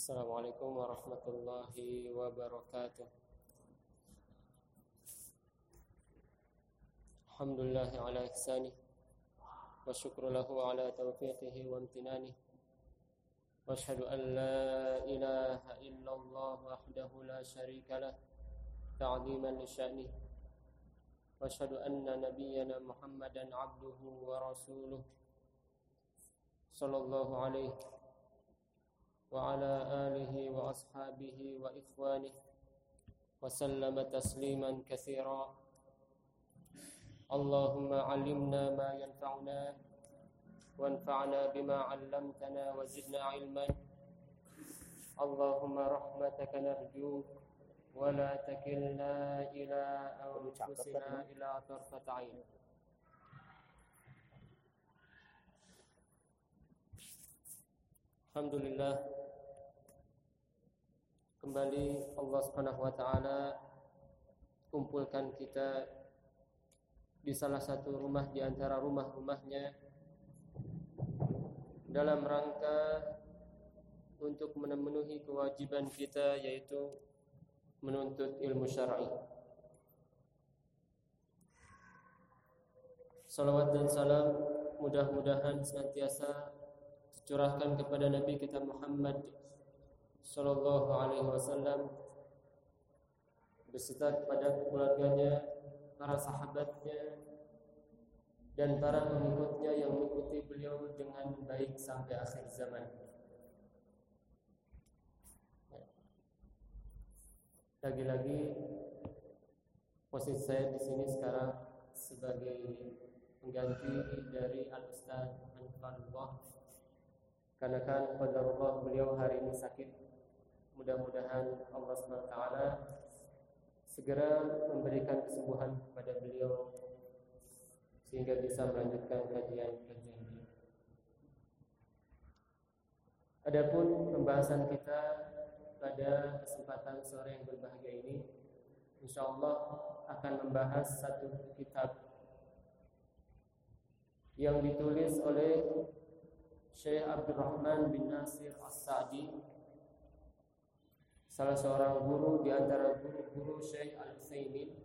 السلام عليكم ورحمة الله وبركاته. الحمد لله على إحسانه والشكر له على توفيقه وامتنانه. وأشهد أن لا إله إلا الله وحده لا شريك له تعظيما لشأنه. وأشهد أن نبينا محمدا عبده ورسوله صلى الله عليه وعلى آله وأصحابه وإخوانه وسلم تسليما كثيرا. اللهم علمنا ما ينفعنا وانفعنا بما علمتنا وزدنا علما. اللهم رحمتك نرجو ولا تكلنا إلى أنفسنا إلى طرفة عين. Alhamdulillah kembali Allah Subhanahu wa taala kumpulkan kita di salah satu rumah di antara rumah-rumahnya dalam rangka untuk memenuhi kewajiban kita yaitu menuntut ilmu syar'i. Salawat dan salam mudah-mudahan senantiasa curahkan kepada Nabi kita Muhammad sallallahu alaihi wasallam beserta kepada keluarganya, para sahabatnya dan para pengikutnya yang mengikuti beliau dengan baik sampai akhir zaman. Lagi-lagi posisi saya di sini sekarang sebagai pengganti dari Al Ustaz Anfarullah karena kan beliau hari ini sakit. Mudah-mudahan Allah SWT segera memberikan kesembuhan kepada beliau sehingga bisa melanjutkan kajian-kajian beliau. Adapun pembahasan kita pada kesempatan sore yang berbahagia ini insya Allah akan membahas satu kitab yang ditulis oleh Syekh Abdurrahman bin Nasir As-Sa'di salah seorang guru di antara guru-guru Syekh Al-Utsaimin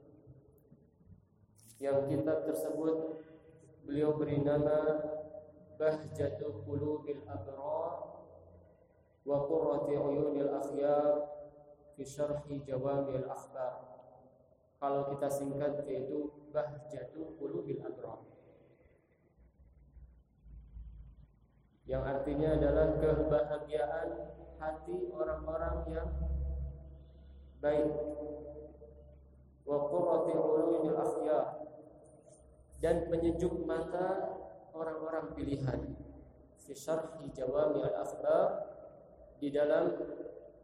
yang kitab tersebut beliau beri nama Bahjatu Qulubil Abrar wa Qurrati Uyunil Akhyar fi Syarhi Jawamil Akhbar. Kalau kita singkat yaitu Bahjatu Qulubil Abrar. Yang artinya adalah kebahagiaan hati orang-orang yang baik. Wa qurrati uyunil dan penyejuk mata orang-orang pilihan. Fi syarhi jawami al-akhbar di dalam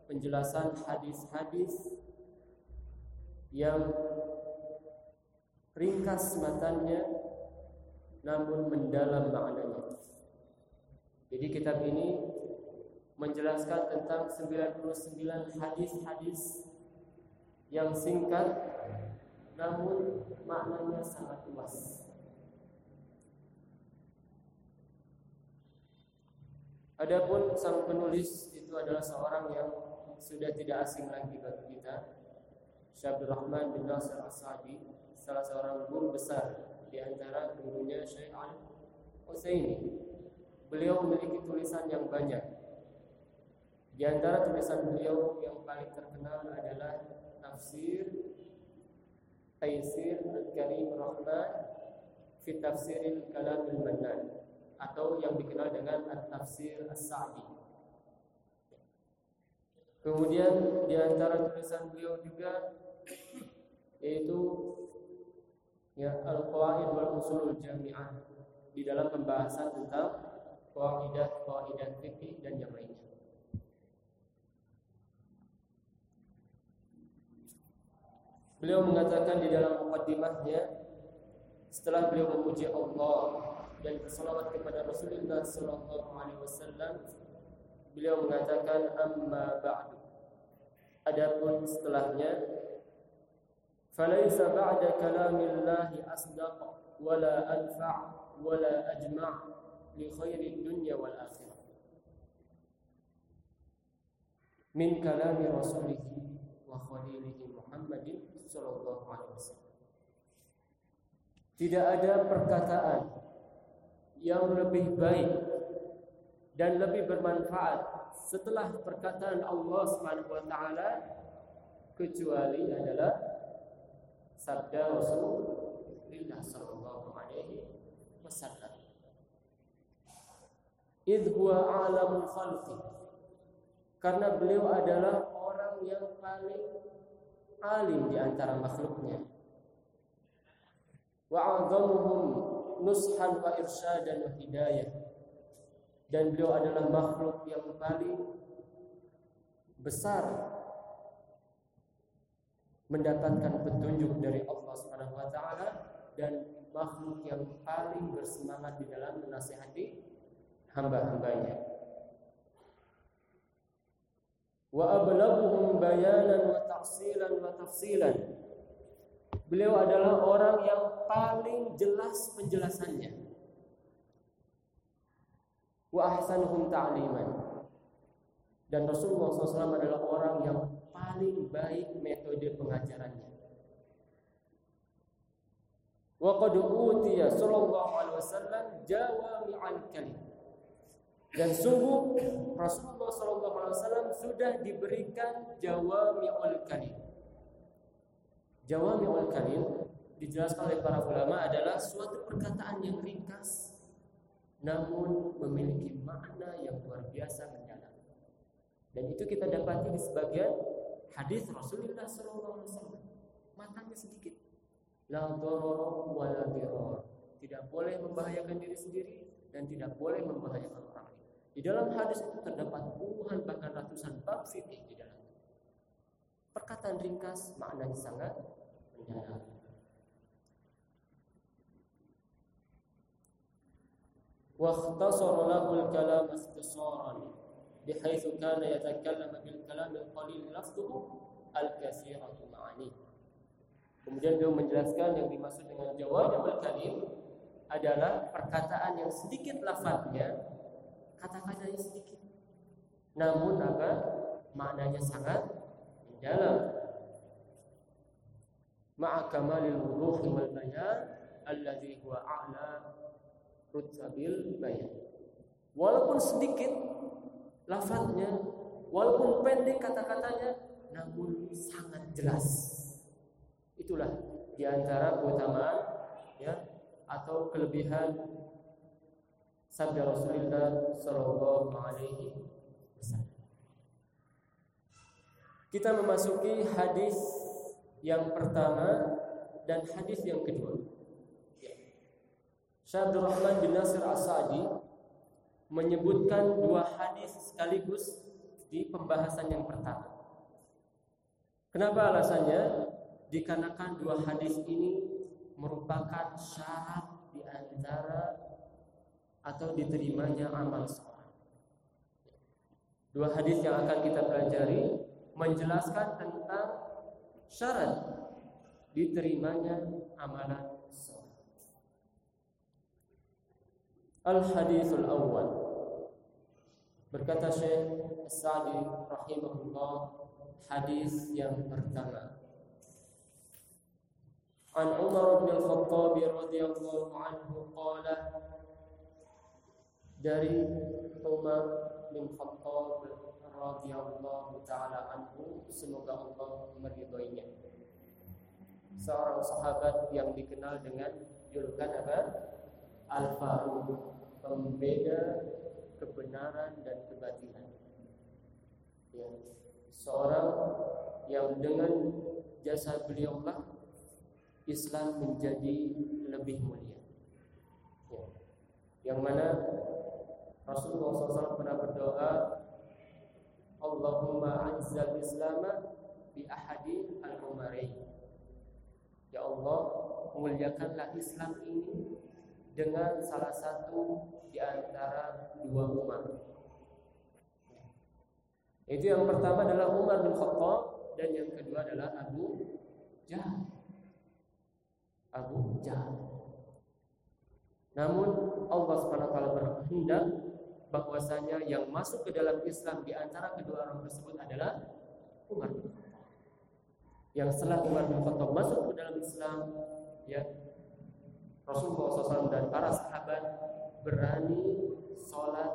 penjelasan hadis-hadis yang ringkas matanya namun mendalam maknanya. Jadi kitab ini menjelaskan tentang 99 hadis-hadis yang singkat namun maknanya sangat luas. Adapun sang penulis itu adalah seorang yang sudah tidak asing lagi bagi kita. Syabdur Rahman bin Nasir As-Sa'di, salah seorang guru besar di antara gurunya Syekh Al-Utsaimin beliau memiliki tulisan yang banyak. Di antara tulisan beliau yang paling terkenal adalah tafsir Taisir Al-Karim Rahman fi Tafsiril Kalamil Mannan atau yang dikenal dengan At-Tafsir As-Sa'di. Kemudian di antara tulisan beliau juga yaitu ya Al-Qawaid wal Usulul Jami'ah di dalam pembahasan tentang kaidah-kaidah fikih dan yang lainnya. Beliau mengatakan di dalam mukaddimahnya setelah beliau memuji Allah dan bersalawat kepada Rasulullah sallallahu alaihi wasallam beliau mengatakan amma ba'du adapun setelahnya falaisa ba'da kalamillahi asdaq wala anfa' wala ajma' li khairid dunya wal akhirah. min kalami rasulihi wa khalilihi Muhammadin sallallahu alaihi wasallam. Tidak ada perkataan yang lebih baik dan lebih bermanfaat setelah perkataan Allah Subhanahu wa taala kecuali adalah sabda Rasulullah sallallahu alaihi wasallam. Idh huwa a'lamul khalqi. Karena beliau adalah orang yang paling alim di antara makhluknya. Wa 'adhamuhum nushan wa irsyadan wa hidayah dan beliau adalah makhluk yang paling besar mendapatkan petunjuk dari Allah Subhanahu wa taala dan makhluk yang paling bersemangat di dalam menasihati hamba-hambanya. Wa ablaghuhum bayanan wa tafsilan wa tafsilan. Beliau adalah orang yang paling jelas penjelasannya wa ahsanuhum ta'liman. Dan Rasulullah SAW adalah orang yang paling baik metode pengajarannya. Wa qad utiya sallallahu alaihi wasallam jawami'al kalim. Dan sungguh Rasulullah wasallam sudah diberikan jawami'ul kalim. Jawami'ul kalim dijelaskan oleh para ulama adalah suatu perkataan yang ringkas namun memiliki makna yang luar biasa mendalam. Dan itu kita dapati di sebagian hadis Rasulullah SAW. Matanya sedikit. La wa la Tidak boleh membahayakan diri sendiri dan tidak boleh membahayakan. Di dalam hadis itu terdapat puluhan bahkan ratusan bab fikih di dalam. Perkataan ringkas maknanya sangat mendalam. واختصر له الكلام اختصارا بحيث كان يتكلم بالكلام القليل لفظه الكثيرة معانيه Kemudian beliau menjelaskan yang dimaksud dengan jawabul kalim adalah perkataan yang sedikit lafadznya, kata-katanya sedikit. Namun apa? Maknanya sangat mendalam. Ma'a kamalil wuduhi wal bayan alladhi huwa a'la rutabil bayan. Walaupun sedikit lafadznya, walaupun pendek kata-katanya, namun sangat jelas. Itulah di antara keutamaan ya atau kelebihan sabda Rasulullah Shallallahu Alaihi. Kita memasuki hadis yang pertama dan hadis yang kedua. Syekh Rahman bin Nasir As-Sa'di menyebutkan dua hadis sekaligus di pembahasan yang pertama. Kenapa alasannya? Dikarenakan dua hadis ini merupakan syarat di antara atau diterimanya amal seorang. Dua hadis yang akan kita pelajari menjelaskan tentang syarat diterimanya amalan Al-Hadithul Awal Berkata Syekh Sa'di rahimahullah hadis yang pertama. An Umar bin Khattab radhiyallahu anhu qala dari Umar bin Khattab radhiyallahu taala anhu semoga Allah meridhoinya seorang sahabat yang dikenal dengan julukan apa Al-Faruq pembeda kebenaran dan kebatilan. Ya, seorang yang dengan jasa beliaulah Islam menjadi lebih mulia. Ya. Yang mana Rasulullah SAW pernah berdoa Allahumma azzal Islam bi ahadi al-umarain. Ya Allah, muliakanlah Islam ini dengan salah satu di antara dua umat. Itu yang pertama adalah Umar bin Khattab dan yang kedua adalah Abu Jahal. Abu Jahal. Namun Allah Subhanahu wa berkehendak bahwasanya yang masuk ke dalam Islam di antara kedua orang tersebut adalah Umar bin Khattab. Yang setelah Umar bin Khattab masuk ke dalam Islam, ya Rasulullah SAW dan para sahabat berani sholat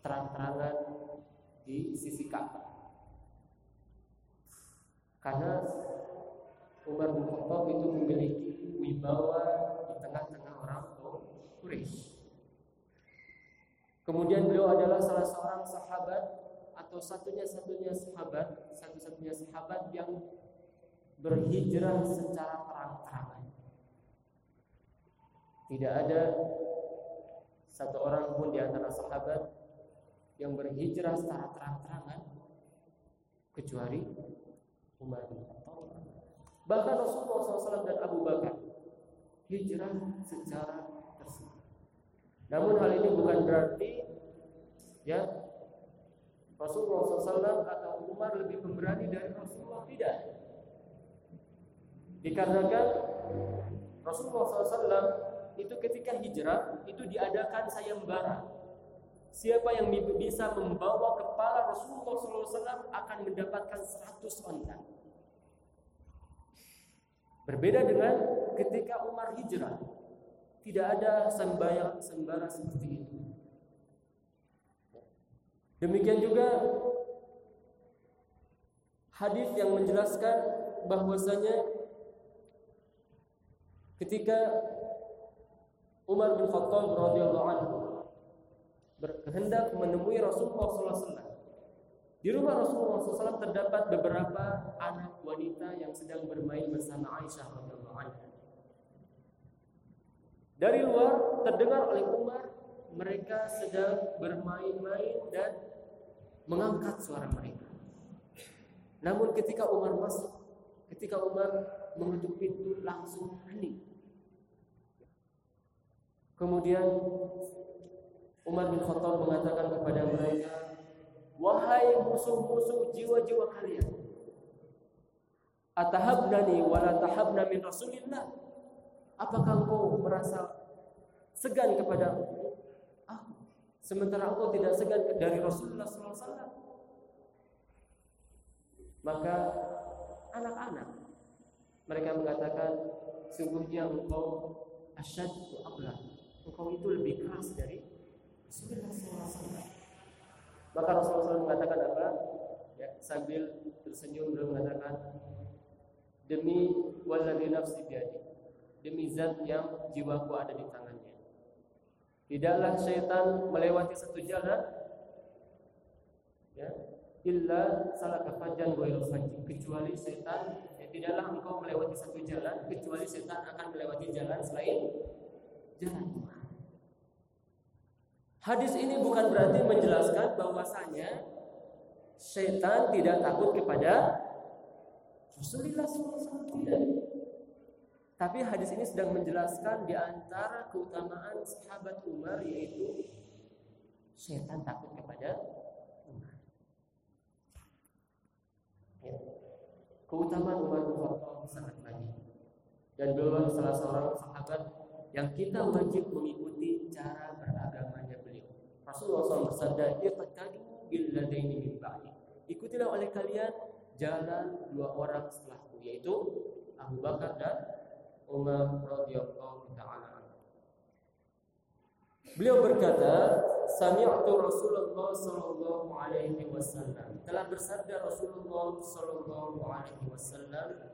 terang-terangan di sisi Ka'bah. Karena Umar bin Khattab itu memiliki wibawa di tengah-tengah orang Quraisy. Kemudian beliau adalah salah seorang sahabat atau satunya-satunya sahabat, satu-satunya sahabat yang berhijrah secara terang-terangan. Tidak ada satu orang pun di antara sahabat yang berhijrah secara terang-terangan kecuali Umar bin Khattab. Bahkan Rasulullah SAW dan Abu Bakar hijrah secara. Namun hal ini bukan berarti ya Rasulullah SAW atau Umar lebih pemberani dari Rasulullah tidak. Dikarenakan Rasulullah SAW itu ketika hijrah itu diadakan sayembara. Siapa yang bisa membawa kepala Rasulullah SAW akan mendapatkan 100 onta. Berbeda dengan ketika Umar hijrah, tidak ada sembara, sembara seperti itu. Demikian juga hadis yang menjelaskan bahwasanya ketika Umar bin Khattab radhiyallahu anhu berkehendak menemui Rasulullah SAW. Di rumah Rasulullah SAW terdapat beberapa anak wanita yang sedang bermain bersama Aisyah radhiyallahu anha. Dari luar terdengar oleh Umar mereka sedang bermain-main dan mengangkat suara mereka. Namun ketika Umar masuk, ketika Umar mengetuk pintu langsung hening. Kemudian Umar bin Khattab mengatakan kepada mereka, "Wahai musuh-musuh jiwa-jiwa kalian, atahabnani wa la tahabna min Rasulillah?" Apakah engkau merasa segan kepada aku? Sementara engkau tidak segan dari Rasulullah SAW. Maka anak-anak mereka mengatakan sungguhnya engkau asyad wa engkau itu lebih keras dari Rasulullah SAW. Maka Rasulullah SAW mengatakan apa? Ya, sambil tersenyum beliau mengatakan demi waladhi nafsi biadi demi zat yang jiwaku ada di tangannya. Tidaklah syaitan melewati satu jalan ya, illa salah kafajan wa kecuali syaitan ya, tidaklah engkau melewati satu jalan kecuali syaitan akan melewati jalan selain jalan Tuhan. Hadis ini bukan berarti menjelaskan bahwasanya setan tidak takut kepada Rasulullah SAW tidak. Tapi hadis ini sedang menjelaskan di antara keutamaan sahabat Umar yaitu setan takut kepada Umar. Ya. Keutamaan Umar bin Khattab sangat banyak. Dan beliau salah seorang sahabat yang kita wajib mengikuti cara beragamanya Rasulullah SAW bersabda, "Iqtadu bil ladaini min ba'di." Ikutilah oleh kalian jalan dua orang setelahku, yaitu Abu Bakar dan Umar radhiyallahu taala Beliau berkata, "Sami'tu Rasulullah sallallahu alaihi wasallam." Telah bersabda Rasulullah sallallahu alaihi wasallam,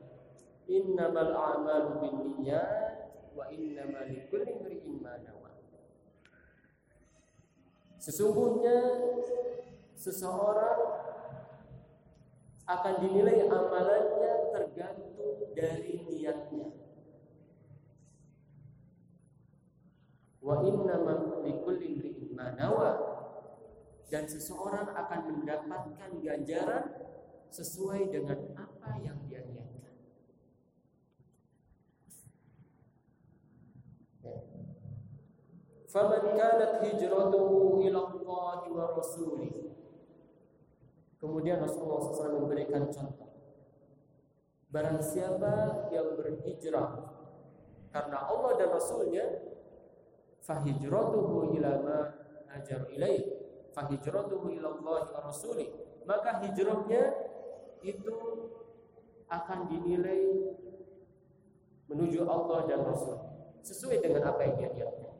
"Innamal a'malu binniyat wa innamal likulli imrin ma nawa." Sesungguhnya seseorang akan dinilai amalannya tergantung dari niatnya. Wa inna likulli imri'in manawa dan seseorang akan mendapatkan ganjaran sesuai dengan apa yang dia niatkan. Faman kanat hijratuhu ila wa rasulih. Kemudian Rasulullah SAW memberikan contoh. Barang siapa yang berhijrah karena Allah dan Rasulnya, fahijratuhu ila ma hajar ilaih. Fa hijratuhu ila Allah wa rasulih maka hijrahnya itu akan dinilai menuju Allah dan Rasul. Sesuai dengan apa yang dia niatkan.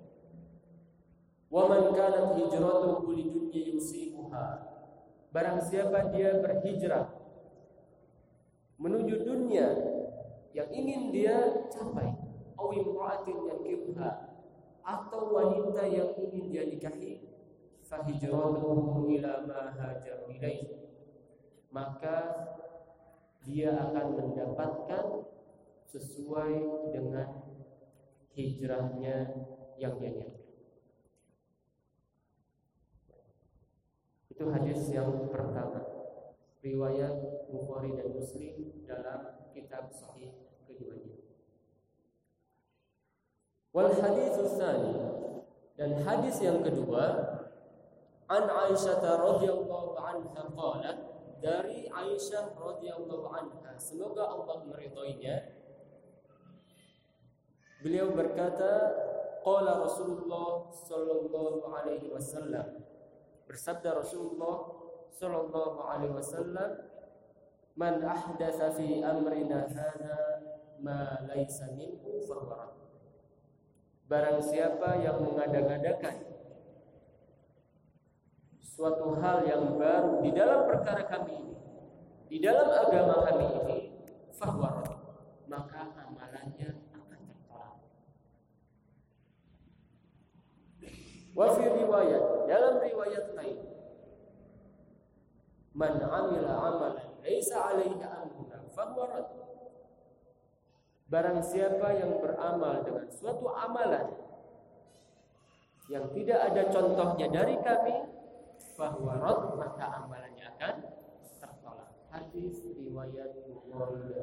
Wa man kanat hijratuhu lidunya yusibuha. Barang siapa dia berhijrah menuju dunia yang ingin dia capai, aw imra'atin yankibha atau wanita yang ingin dia nikahi, fa hijratuhu ila ma hajar. Maka dia akan mendapatkan sesuai dengan hijrahnya yang dia niatkan. Itu hadis yang pertama. Riwayat Bukhari dan Muslim dalam kitab sahih keduanya. Wal hadis tsani. Dan hadis yang kedua an Aisyah radhiyallahu anha qalat dari Aisyah radhiyallahu anha semoga Allah meridhoinya. Beliau berkata qala Rasulullah sallallahu alaihi wasallam. Bersabda Rasulullah sallallahu alaihi wasallam man ahdatsa fi amrina hadza ma laisa minhu fahuwa barang siapa yang mengada-ngadakan suatu hal yang baru di dalam perkara kami ini, di dalam agama kami ini, fahwar, maka amalannya akan tertolak. Wa fi riwayat, dalam riwayat lain, man amila amalan laisa alaihi amruna fahuwa Barang siapa yang beramal dengan suatu amalan yang tidak ada contohnya dari kami, bahwa rod maka amalannya akan tertolak. Hadis riwayat Bukhari.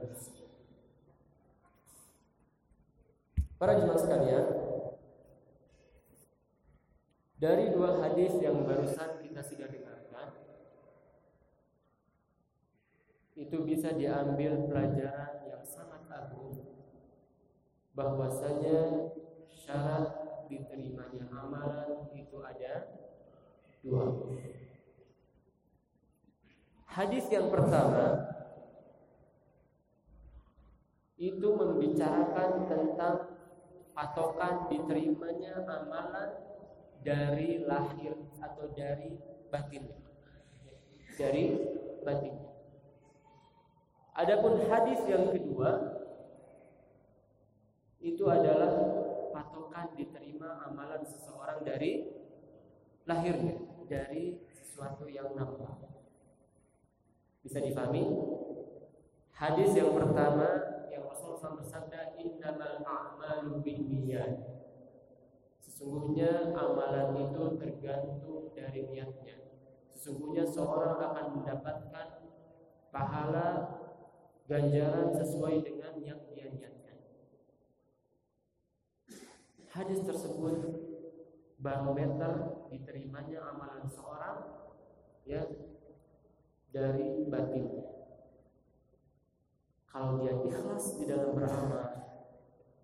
Para jemaah sekalian, dari dua hadis yang barusan kita sudah dengarkan, itu bisa diambil pelajaran yang sangat agung bahwasanya syarat diterimanya amalan itu ada dua. Hadis yang pertama itu membicarakan tentang patokan diterimanya amalan dari lahir atau dari batin. Dari batin. Adapun hadis yang kedua itu adalah patokan diterima amalan seseorang dari lahirnya dari sesuatu yang nampak. Bisa difahami? Hadis yang pertama yang Rasulullah SAW bersabda innamal a'malu binniyat. Sesungguhnya amalan itu tergantung dari niatnya. Sesungguhnya seorang akan mendapatkan pahala ganjaran sesuai dengan yang dia niatkan. Hadis tersebut barometer diterimanya amalan seorang ya dari batinnya. Kalau dia ikhlas di dalam beramal,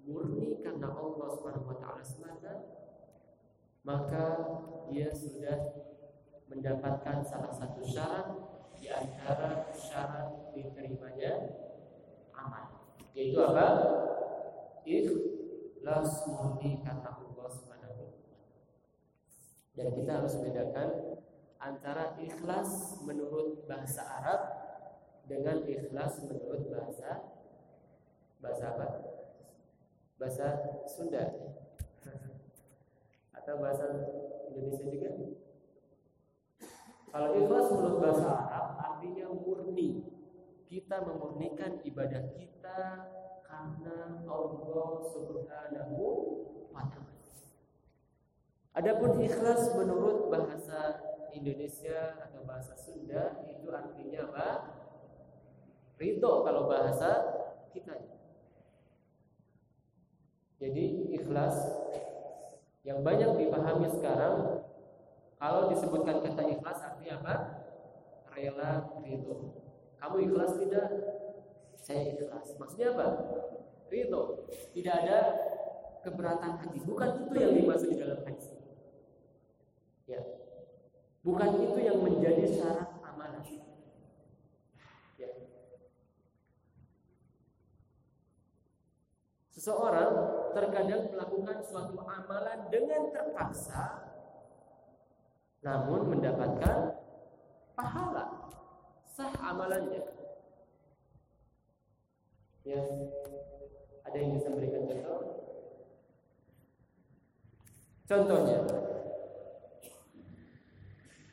murni karena Allah Subhanahu wa taala semata, maka dia sudah mendapatkan salah satu syarat di antara syarat diterimanya amal. Yaitu apa? Ikhlas murni karena dan kita harus bedakan antara ikhlas menurut bahasa Arab dengan ikhlas menurut bahasa bahasa apa? Bahasa Sunda atau bahasa Indonesia juga? Kalau ikhlas menurut bahasa Arab artinya murni. Kita memurnikan ibadah kita karena Allah Subhanahu wa taala. Adapun ikhlas menurut bahasa Indonesia atau bahasa Sunda itu artinya apa? Ridho kalau bahasa kita. Jadi ikhlas yang banyak dipahami sekarang kalau disebutkan kata ikhlas artinya apa? Rela ridho. Kamu ikhlas tidak? Saya ikhlas. Maksudnya apa? Ridho. Tidak ada keberatan hati. Bukan itu yang dimaksud di dalam hadis. Yeah Bukan itu yang menjadi syarat amalan. Ya. Seseorang terkadang melakukan suatu amalan dengan terpaksa namun mendapatkan pahala sah amalannya. Ya. Ada yang bisa berikan contoh? Contohnya,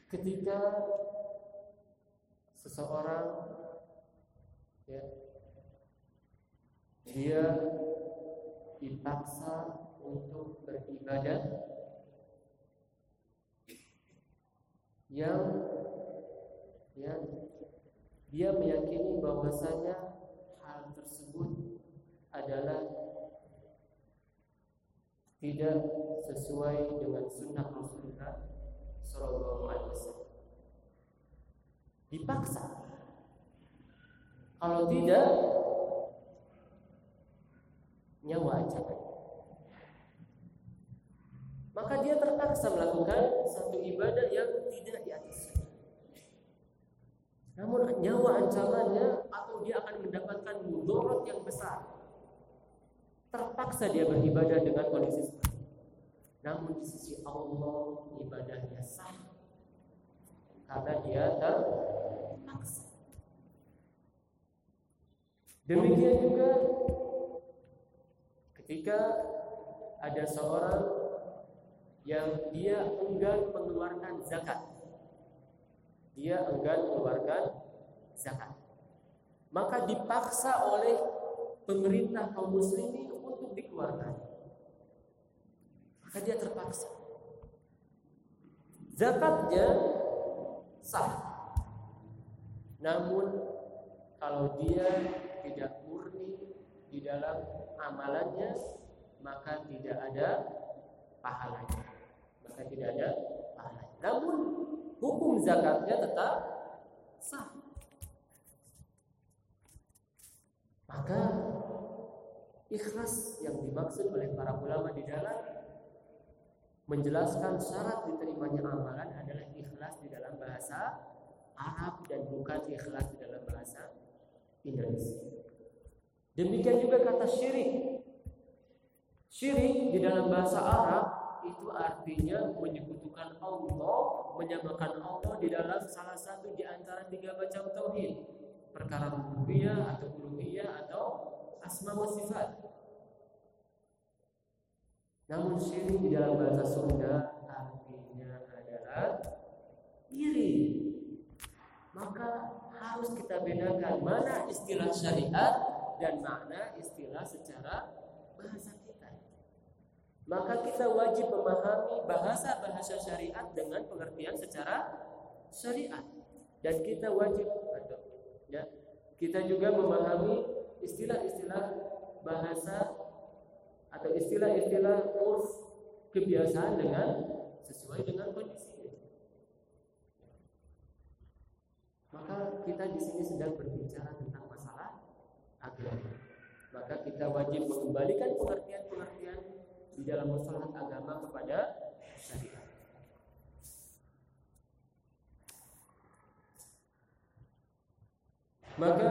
ketika seseorang ya, dia dipaksa untuk beribadah yang ya dia meyakini bahwasanya hal tersebut adalah tidak sesuai dengan sunnah Rasulullah Sallallahu Alaihi Wasallam. Dipaksa. Kalau tidak, nyawa ancaman. Maka dia terpaksa melakukan satu ibadah yang tidak di atas Namun nyawa ancamannya atau dia akan mendapatkan mudarat yang besar. Terpaksa dia beribadah dengan kondisi seperti namun di sisi Allah ibadahnya sah karena dia terpaksa. Demikian juga ketika ada seorang yang dia enggan mengeluarkan zakat. Dia enggan mengeluarkan zakat. Maka dipaksa oleh pemerintah kaum muslimin untuk dikeluarkan maka dia terpaksa. Zakatnya sah. Namun kalau dia tidak murni di dalam amalannya maka tidak ada pahalanya. Maka tidak ada pahalanya. Namun hukum zakatnya tetap sah. Maka ikhlas yang dimaksud oleh para ulama di dalam menjelaskan syarat diterimanya amalan adalah ikhlas di dalam bahasa Arab dan bukan ikhlas di dalam bahasa Indonesia. Demikian juga kata syirik. Syirik di dalam bahasa Arab itu artinya menyekutukan Allah, menyamakan Allah di dalam salah satu di antara tiga macam tauhid. Perkara rububiyah atau uluhiyah atau asma wa sifat. Namun syirik di dalam bahasa Sunda artinya adalah iri. Maka harus kita bedakan mana istilah syariat dan mana istilah secara bahasa. Maka kita wajib memahami bahasa-bahasa syariat dengan pengertian secara syariat dan kita wajib ya kita juga memahami istilah-istilah bahasa atau istilah-istilah urf kebiasaan dengan sesuai dengan kondisi. Maka kita di sini sedang berbicara tentang masalah agama. Maka kita wajib mengembalikan pengertian-pengertian di dalam masalah agama kepada syariat. Maka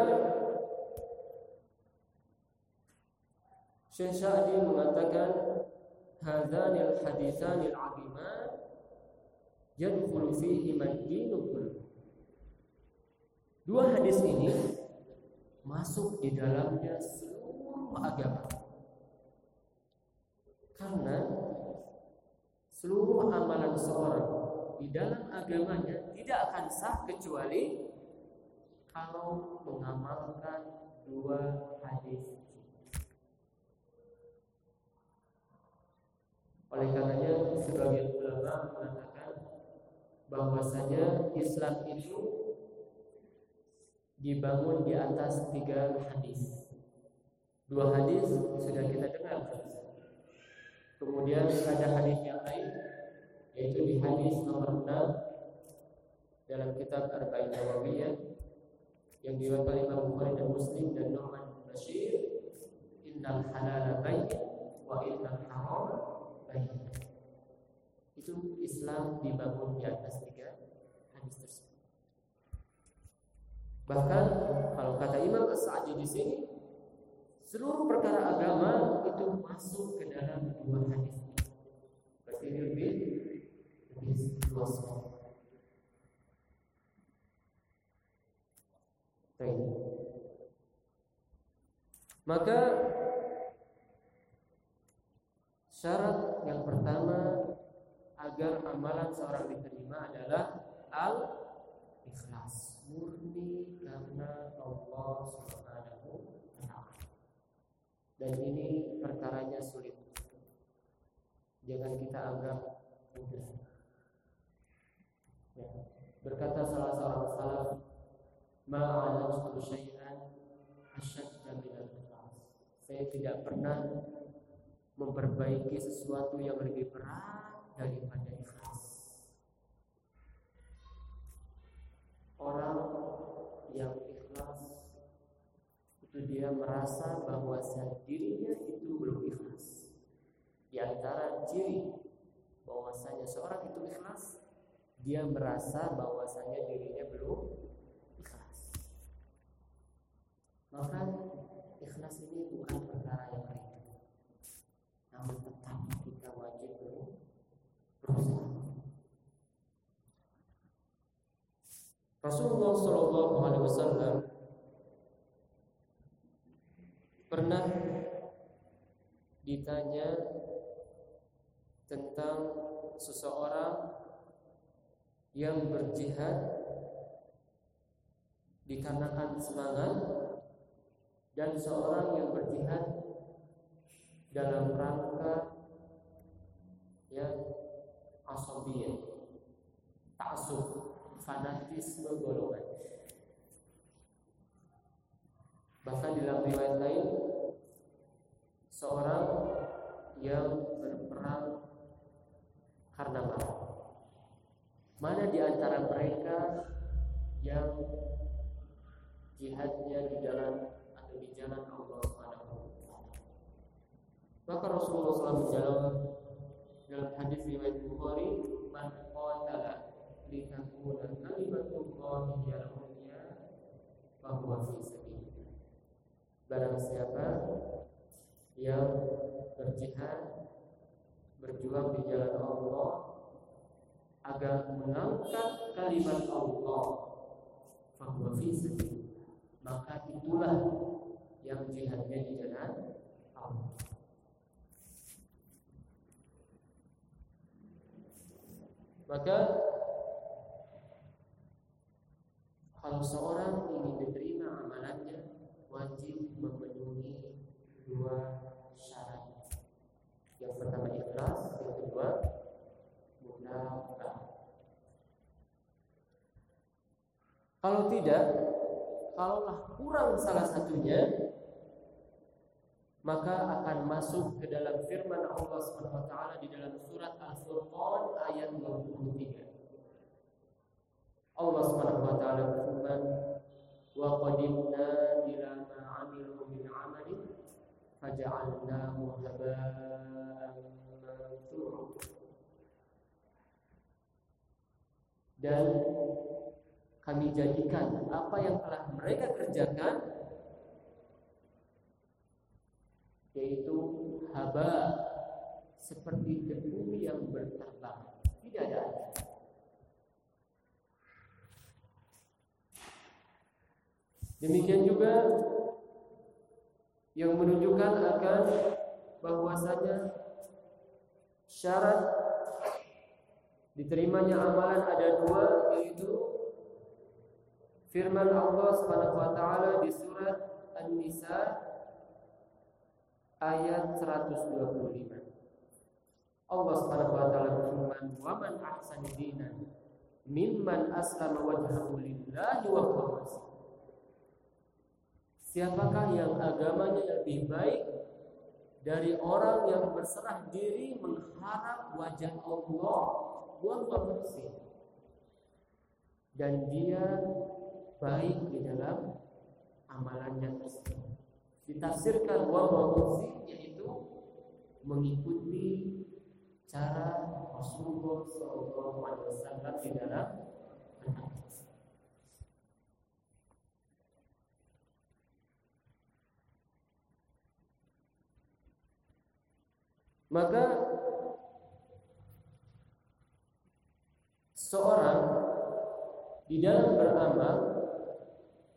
Syekh Sya'di mengatakan hadhanil hadithanil aziman yadkhulu fihi madinul Dua hadis ini masuk di dalamnya seluruh agama. Karena seluruh amalan seorang di dalam agamanya tidak akan sah kecuali kalau mengamalkan dua hadis Oleh karenanya sebagian ulama mengatakan bahwasanya Islam itu dibangun di atas tiga hadis. Dua hadis sudah kita dengar. Kemudian ada hadis yang lain yaitu di hadis nomor 6 dalam kitab Arba'in Nawawiyah yang diriwayatkan Imam Bukhari dan Muslim dan Nu'man bin Bashir innal halala bayyin wa innal haram itu Islam dibangun di atas tiga hadis tersebut. Bahkan kalau kata Imam As-Sa'di di sini seluruh perkara agama itu masuk ke dalam dua hadis ini. Berarti lebih lebih luas. Maka syarat yang pertama agar amalan seorang diterima adalah al ikhlas murni karena Allah Subhanahu. Dan ini perkaranya sulit. Jangan kita anggap mudah. Ya. Berkata salah seorang salaf, "Ma'alajtu syai'an asyadda ikhlas." Saya tidak pernah memperbaiki sesuatu yang lebih berat daripada ikhlas. Orang yang dia merasa bahwa dirinya itu belum ikhlas. Di antara ciri bahwasanya seorang itu ikhlas, dia merasa bahwasanya dirinya belum ikhlas. Maka ikhlas ini bukan perkara yang ringan namun tetap kita wajib berusaha. Rasulullah Shallallahu Alaihi Wasallam pernah ditanya tentang seseorang yang berjihad dikarenakan semangat dan seorang yang berjihad dalam rangka ya asobiyah ta'asub fanatisme golongan bahkan dalam riwayat lain seorang yang berperang karena marah mana di antara mereka yang jihadnya di jalan atau di jalan Allah maka Rasulullah SAW menjawab dalam hadis riwayat Bukhari, "Man qatala litakuna kalimatullahi hiya al-ulya fa huwa fi sabilillah." Barang siapa yang berjihad berjuang di jalan Allah agar mengangkat kalimat Allah fa huwa fi. Maka itulah yang jihadnya di jalan Allah. Maka kalau seorang ingin diterima amalannya wajib memenuhi dua syarat. Yang pertama ikhlas, yang kedua munafik. Kalau tidak, kalaulah kurang salah satunya, maka akan masuk ke dalam firman Allah Subhanahu wa taala di dalam surat Al-Furqan ayat 23. Allah Subhanahu wa taala berfirman, "Wa qadimna ila faj'alnahu haba'an Dan kami jadikan apa yang telah mereka kerjakan yaitu haba seperti debu yang berterbang tidak ada demikian juga yang menunjukkan akan bahwasanya syarat diterimanya amalan ada dua yaitu firman Allah Subhanahu wa taala di surat An-Nisa ayat 125. Allah Subhanahu wa taala berfirman, "Wa man ahsanu dinan mimman aslama wajhahu lillahi wa huwa Siapakah yang agamanya lebih baik dari orang yang berserah diri mengharap wajah Allah wa huwa dan dia baik di dalam amalannya tersebut. Ditafsirkan wa mawuzi yaitu mengikuti cara Rasulullah Wasallam di dalam Maka seorang di dalam beramal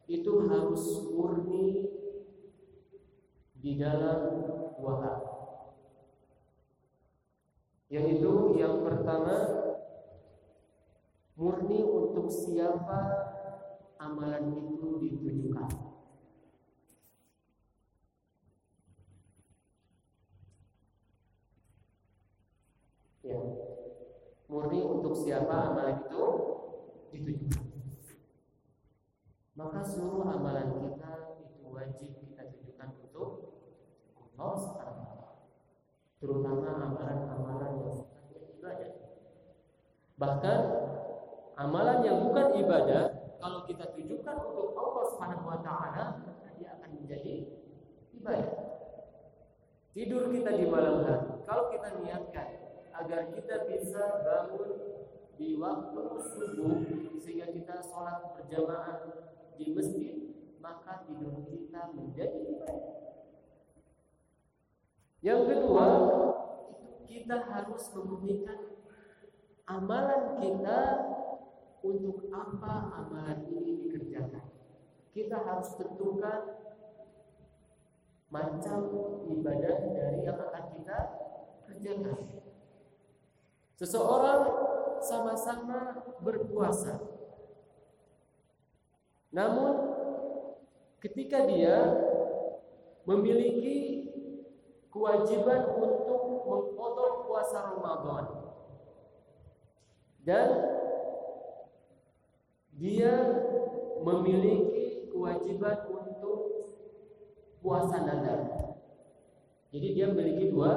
itu harus murni di dalam dua hal. Yaitu yang pertama murni untuk siapa amalan itu ditujukan. Ya. Murni untuk siapa amalan itu ditujukan. Maka seluruh amalan kita itu wajib kita tujukan untuk Allah Subhanahu Terutama amalan-amalan yang sifatnya ibadah. Bahkan amalan yang bukan ibadah kalau kita tujukan untuk Allah Subhanahu wa dia akan menjadi ibadah. Tidur kita di malam hari kalau kita niatkan agar kita bisa bangun di waktu subuh sehingga kita sholat berjamaah di masjid maka tidur kita menjadi ibadah. Yang kedua, kita harus memurnikan amalan kita untuk apa amalan ini dikerjakan. Kita harus tentukan macam ibadah dari yang akan kita kerjakan. Seseorang sama-sama berpuasa. Namun ketika dia memiliki kewajiban untuk mengkodok puasa Ramadan dan dia memiliki kewajiban untuk puasa nadar. Jadi dia memiliki dua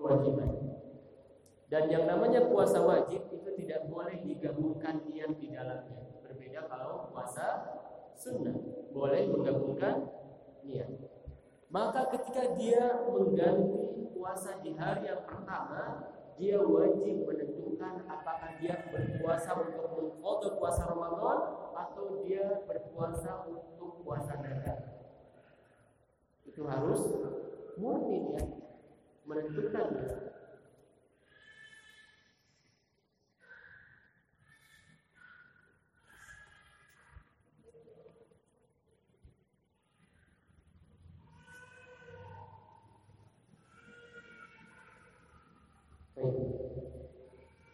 kewajiban. Dan yang namanya puasa wajib itu tidak boleh digabungkan niat di dalamnya. Berbeda kalau puasa sunnah, boleh menggabungkan niat. Maka ketika dia mengganti puasa di hari yang pertama, dia wajib menentukan apakah dia berpuasa untuk mengkodok puasa Ramadan atau dia berpuasa untuk puasa nadar. Itu harus murni dia menentukan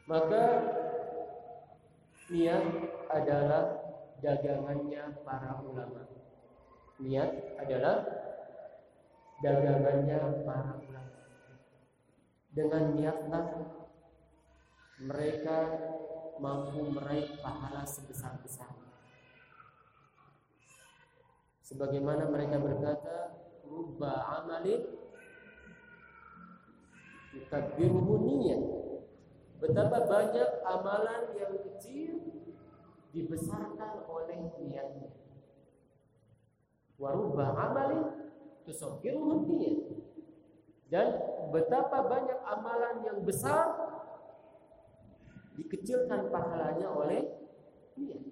Maka niat adalah dagangannya para ulama. Niat adalah dagangannya para ulama. Dengan niatlah mereka mampu meraih pahala sebesar-besarnya. Sebagaimana mereka berkata, rubba amalin yukabbiruhu niyat Betapa banyak amalan yang kecil dibesarkan oleh niatnya. Warubah amalin tusawwiruhu niyat. Dan betapa banyak amalan yang besar dikecilkan pahalanya oleh niat.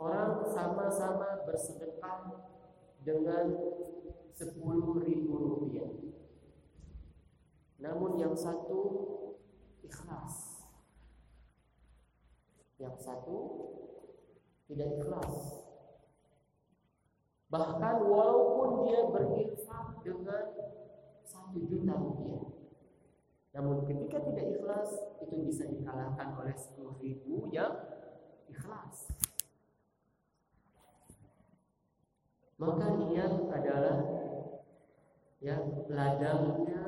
Orang sama-sama bersedekah dengan sepuluh ribu rupiah namun yang satu ikhlas. Yang satu tidak ikhlas. Bahkan walaupun dia berinfak dengan satu juta rupiah. Namun ketika tidak ikhlas itu bisa dikalahkan oleh sepuluh ribu yang ikhlas. Maka niat adalah ya ladangnya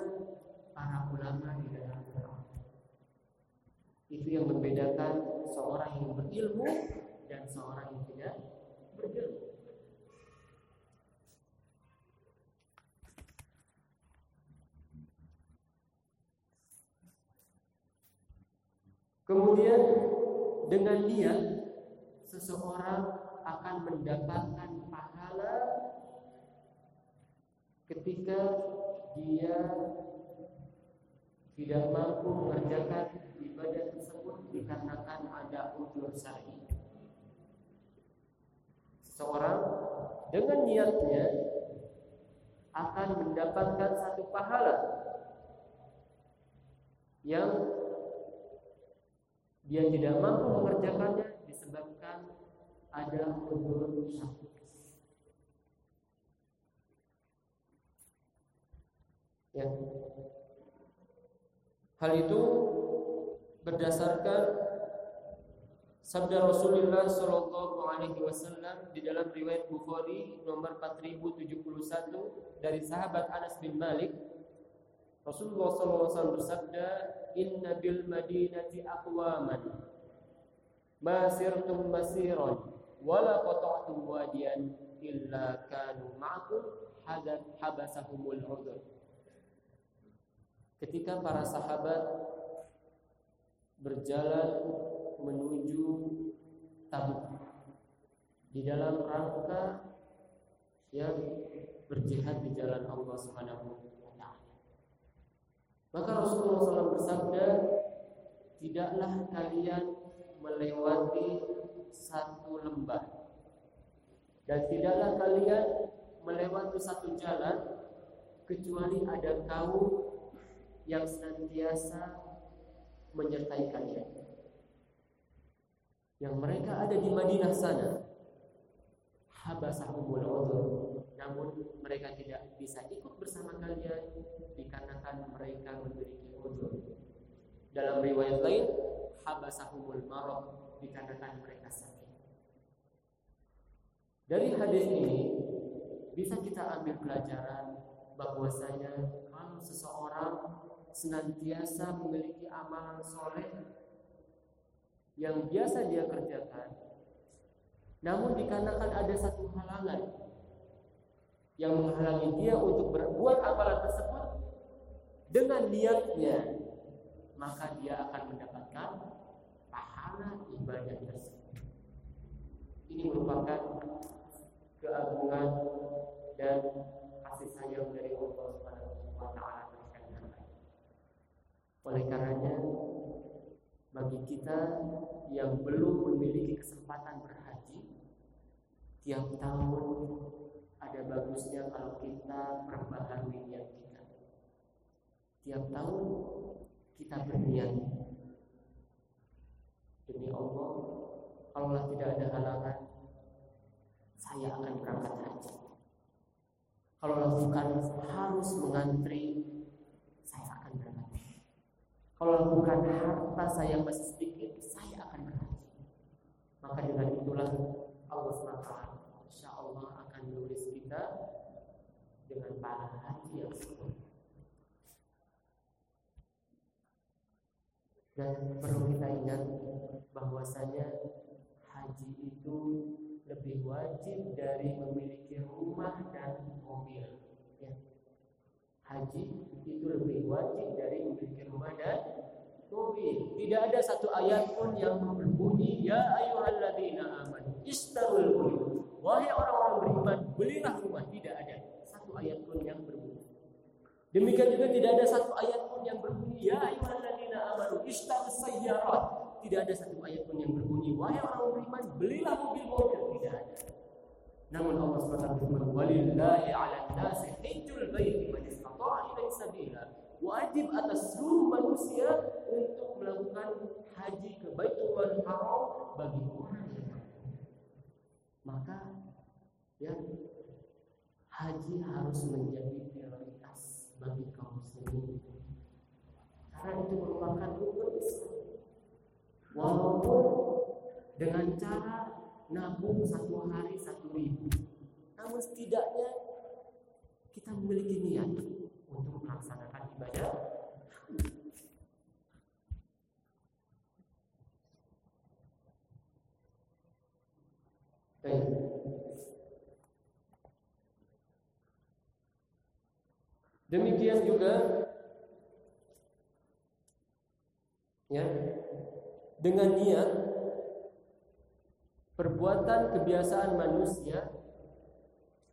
para ulama di dalam Itu yang membedakan seorang yang berilmu dan seorang yang tidak berilmu. Kemudian dengan niat seseorang akan mendapatkan pahala ketika dia tidak mampu mengerjakan ibadah tersebut dikarenakan ada udur syar'i. Seseorang dengan niatnya akan mendapatkan satu pahala yang dia tidak mampu mengerjakannya disebabkan ada udur syar'i. Ya. Hal itu berdasarkan sabda Rasulullah Shallallahu Alaihi Wasallam di dalam riwayat Bukhari nomor 4071 dari sahabat Anas bin Malik. Rasulullah SAW bersabda Inna bil madinati aqwaman. Masirtum masiran Wala qata'tum wadiyan Illa kanu ma'akum Hadat habasahumul udur Ketika para sahabat Berjalan menuju Tabuk di dalam rangka yang berjihad di jalan Allah Subhanahu wa taala. Maka Rasulullah SAW bersabda, tidaklah kalian melewati satu lembah dan tidaklah kalian melewati satu jalan kecuali ada kaum yang senantiasa menyertai kalian yang mereka ada di Madinah sana habasahumul udhur. Namun mereka tidak bisa ikut bersama kalian dikarenakan mereka memiliki udhur. Dalam riwayat lain habasahumul marad dikarenakan mereka sakit. Dari hadis ini bisa kita ambil pelajaran bahwasanya kalau seseorang senantiasa memiliki amalan soleh yang biasa dia kerjakan. Namun dikarenakan ada satu halangan yang menghalangi dia untuk berbuat amalan tersebut dengan niatnya maka dia akan mendapatkan pahala ibadah tersebut. Ini merupakan keagungan dan kasih sayang dari Allah oleh karenanya bagi kita yang belum memiliki kesempatan berhaji tiap tahun ada bagusnya kalau kita perbaharui niat kita. Tiap tahun kita berniat demi Allah kalau tidak ada halangan saya akan berangkat haji. Kalau bukan harus mengantri kalau bukan harta saya masih sedikit, saya akan berhaji. Maka dengan itulah Allah SWT Insya Allah akan menulis kita dengan pahala haji yang sempurna. Dan perlu kita ingat bahwasanya haji itu lebih wajib dari memiliki rumah dan mobil. Ya. Haji itu lebih wajib dari memiliki dan mobil. Tidak ada satu ayat pun yang berbunyi ya ayyuhalladzina amanu istarul buyut. Wahai orang-orang beriman, belilah rumah. Tidak ada satu ayat pun yang berbunyi. Demikian juga tidak ada satu ayat pun yang berbunyi ya ayyuhalladzina amanu istarus sayyarat. Tidak ada satu ayat pun yang berbunyi wahai orang beriman, belilah mobil-mobil. Tidak ada. Namun Allah SWT berfirman, "Walillahi 'alan nasi hajjul baiti man istata'a ilaihi sabila." Wajib atas seluruh manusia untuk melakukan haji ke Baitullah Haram bagi orang yang Maka ya haji harus menjadi prioritas bagi kaum muslimin. Karena itu merupakan rukun Islam. Walaupun dengan cara nabung satu hari satu ribu. Namun setidaknya kita memiliki niat untuk melaksanakan ibadah Baik. Demikian juga ya dengan niat perbuatan kebiasaan manusia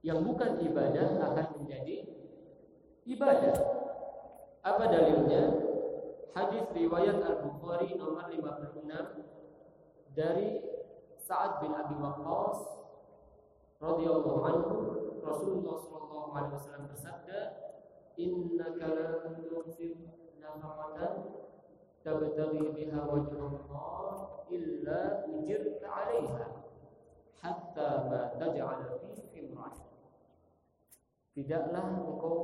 yang bukan ibadah akan menjadi ibadah. Apa dalilnya? Hadis riwayat Al-Bukhari nomor 56 dari Sa'ad bin Abi Waqqas radhiyallahu anhu Rasulullah sallallahu alaihi wasallam bersabda innaka la tunfiq nafaqatan tabtaghi biha wajha Allah illa ujirta 'alaiha hatta ma taj'ala fi fimrah Tidaklah engkau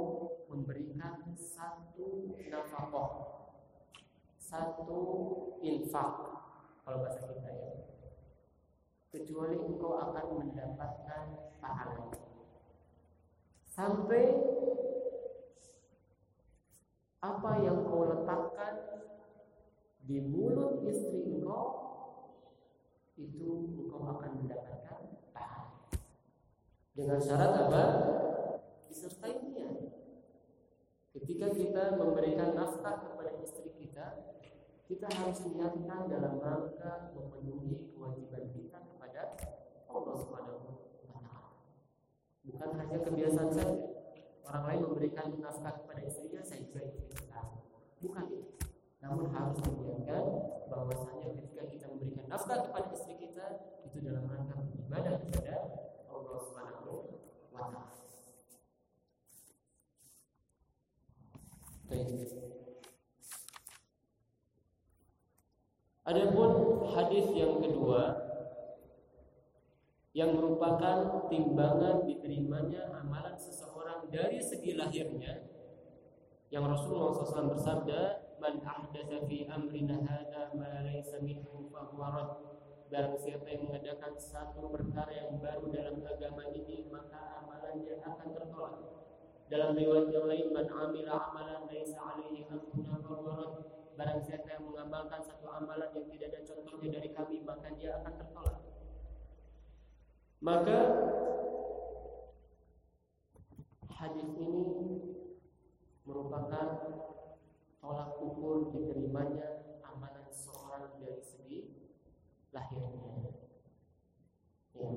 memberikan satu nafkah satu infak kalau bahasa kita ya. Kecuali engkau akan mendapatkan pahala. Sampai apa yang kau letakkan di mulut istri engkau itu engkau akan mendapatkan pahala. Dengan syarat apa disertainya ketika kita memberikan nafkah kepada istri kita kita harus niatkan dalam rangka memenuhi kewajiban kita kepada Allah Subhanahu. Bukan hanya kebiasaan saja. Orang lain memberikan nafkah kepada istrinya, saya juga sekarang. Bukan itu. Namun harus diniatkan bahwasanya ketika kita memberikan nafkah kepada istri kita itu dalam rangka beribadah kepada Allah Subhanahu wa taala. Adapun hadis yang kedua yang merupakan timbangan diterimanya amalan seseorang dari segi lahirnya yang Rasulullah SAW bersabda man ahdatsa fi amrina hadza ma laysa minhu fa huwa barang siapa yang mengadakan satu perkara yang baru dalam agama ini maka amalannya akan tertolak dalam riwayat yang lain man amila amalan laysa alaihi amruna fa huwa barang siapa yang mengamalkan satu amalan yang tidak ada contohnya dari kami maka dia akan tertolak maka hadis ini merupakan tolak ukur diterimanya amalan seorang dari segi lahirnya. Ya.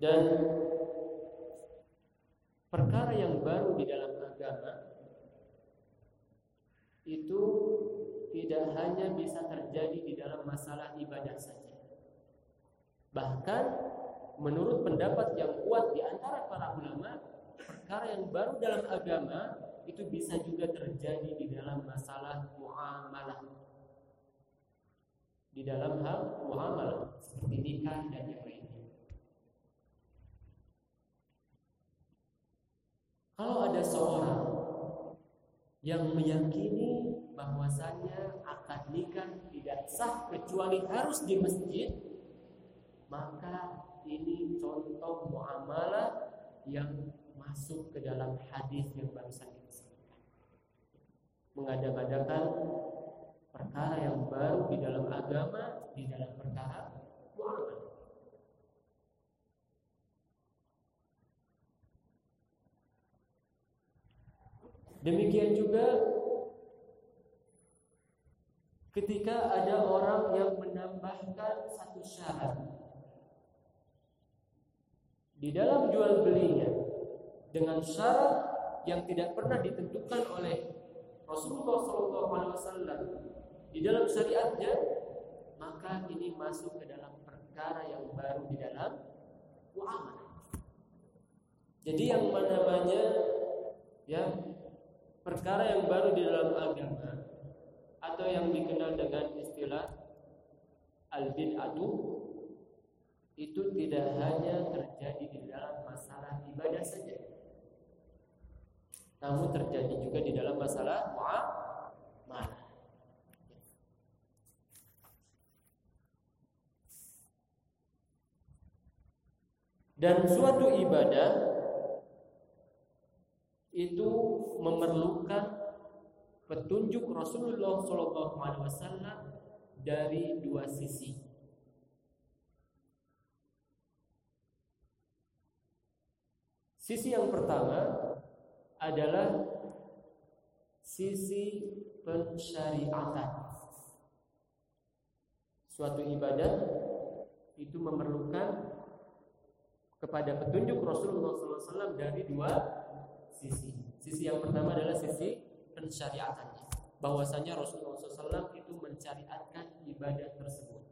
Dan perkara yang baru di dalam agama itu tidak hanya bisa terjadi di dalam masalah ibadah saja. Bahkan menurut pendapat yang kuat di antara para ulama, perkara yang baru dalam agama itu bisa juga terjadi di dalam masalah muamalah. Di dalam hal muamalah seperti nikah dan yang lainnya. Kalau ada seorang yang meyakini bahwasanya akad nikah tidak sah kecuali harus di masjid, maka ini contoh muamalah yang masuk ke dalam hadis yang barusan kita sebutkan. Mengadakan perkara yang baru di dalam agama, di dalam perkara muamalah. Demikian juga ketika ada orang yang menambahkan satu syarat di dalam jual belinya dengan syarat yang tidak pernah ditentukan oleh Rasulullah SAW di dalam syariatnya maka ini masuk ke dalam perkara yang baru di dalam muamalah. Jadi yang namanya ya perkara yang baru di dalam agama atau yang dikenal dengan istilah al-bid'atu itu tidak hanya terjadi di dalam masalah ibadah saja. Namun terjadi juga di dalam masalah muamalah. Dan suatu ibadah itu memerlukan petunjuk Rasulullah Shallallahu Alaihi Wasallam dari dua sisi. Sisi yang pertama adalah sisi pensyariatan. Suatu ibadah itu memerlukan kepada petunjuk Rasulullah SAW dari dua sisi. Sisi yang pertama adalah sisi pensyariatannya. Bahwasanya Rasulullah SAW itu mensyariatkan ibadah tersebut.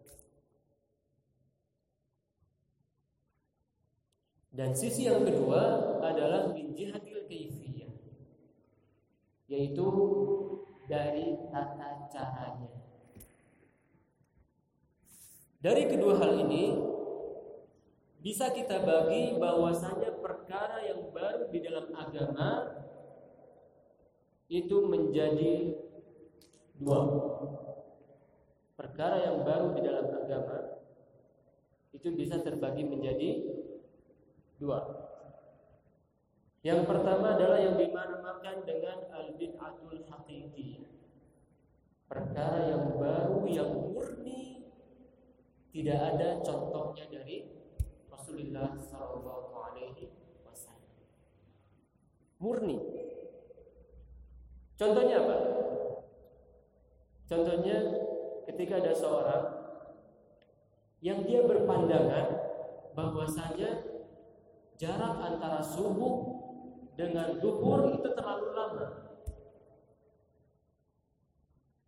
Dan sisi yang kedua adalah min jihatil kaifiyah yaitu dari tata caranya. Dari kedua hal ini bisa kita bagi bahwasanya perkara yang baru di dalam agama itu menjadi dua. Perkara yang baru di dalam agama itu bisa terbagi menjadi Dua. Yang pertama adalah yang dinamakan dengan al-bid'atul haqiqiyah. Perkara yang baru yang murni tidak ada contohnya dari Rasulullah sallallahu alaihi wasallam. Murni. Contohnya apa? Contohnya ketika ada seorang yang dia berpandangan bahwasanya jarak antara subuh dengan duhur itu terlalu lama.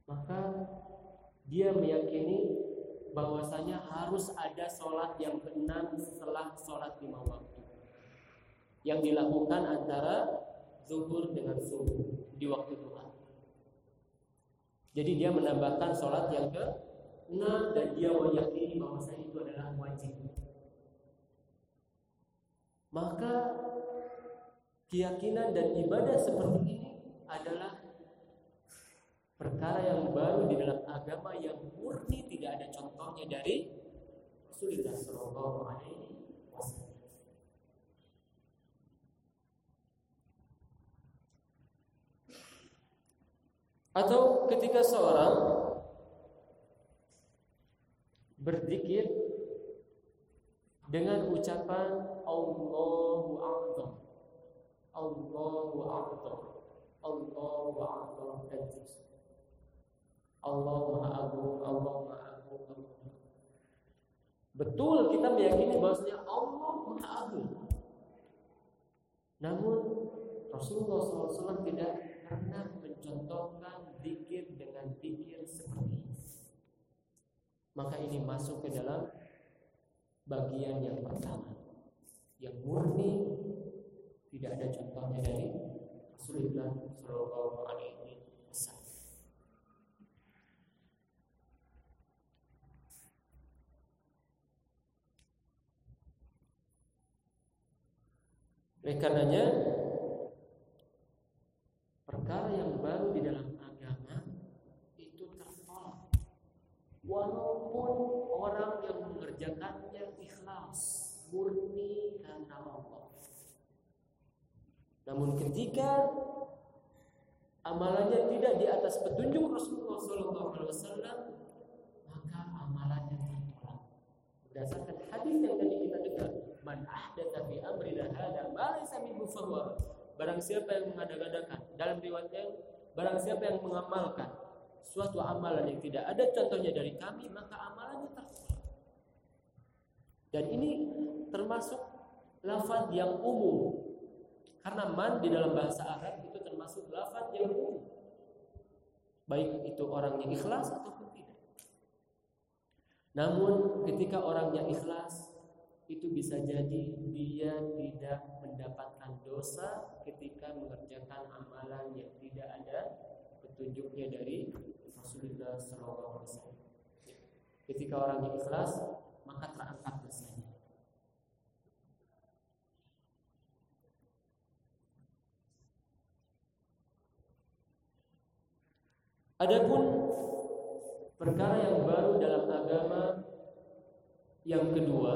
Maka dia meyakini bahwasanya harus ada sholat yang benar setelah sholat lima waktu yang dilakukan antara zuhur dengan subuh di waktu duha. Jadi dia menambahkan sholat yang ke enam dan dia meyakini bahwasanya itu adalah wajib maka keyakinan dan ibadah seperti ini adalah perkara yang baru di dalam agama yang murni tidak ada contohnya dari Rasulullah Shallallahu Alaihi Wasallam. Atau ketika seorang berzikir dengan ucapan Allahu Akbar Allahu Akbar Allahu Akbar dan Allah Maha Agung Allah Maha Agung Betul kita meyakini bahwasanya Allah Maha Agung. Namun Rasulullah SAW tidak pernah mencontohkan dikir dengan dikir seperti Maka ini masuk ke dalam bagian yang pertama yang murni. Tidak ada contohnya dari Rasulullah Alaihi Wasallam. Oleh karenanya perkara yang baru di dalam agama itu tertolak walaupun orang yang mengerjakan murni karena Allah. Namun ketika amalannya tidak di atas petunjuk Rasulullah SAW, maka amalannya tertolak. Berdasarkan hadis yang tadi man ahdatsa fi amrina hadza ma laysa minhu Barang siapa yang mengadakan dalam riwayatnya barang siapa yang mengamalkan suatu amalan yang tidak ada contohnya dari kami maka amalannya tertolak. Dan ini termasuk lafaz yang umum. Karena man di dalam bahasa Arab itu termasuk lafaz yang umum. Baik itu orang yang ikhlas ataupun tidak. Namun ketika orangnya ikhlas itu bisa jadi dia tidak mendapatkan dosa ketika mengerjakan amalan yang tidak ada petunjuknya dari Rasulullah SAW. Ketika orangnya ikhlas, maka terangkat dosanya. Adapun perkara yang baru dalam agama yang kedua,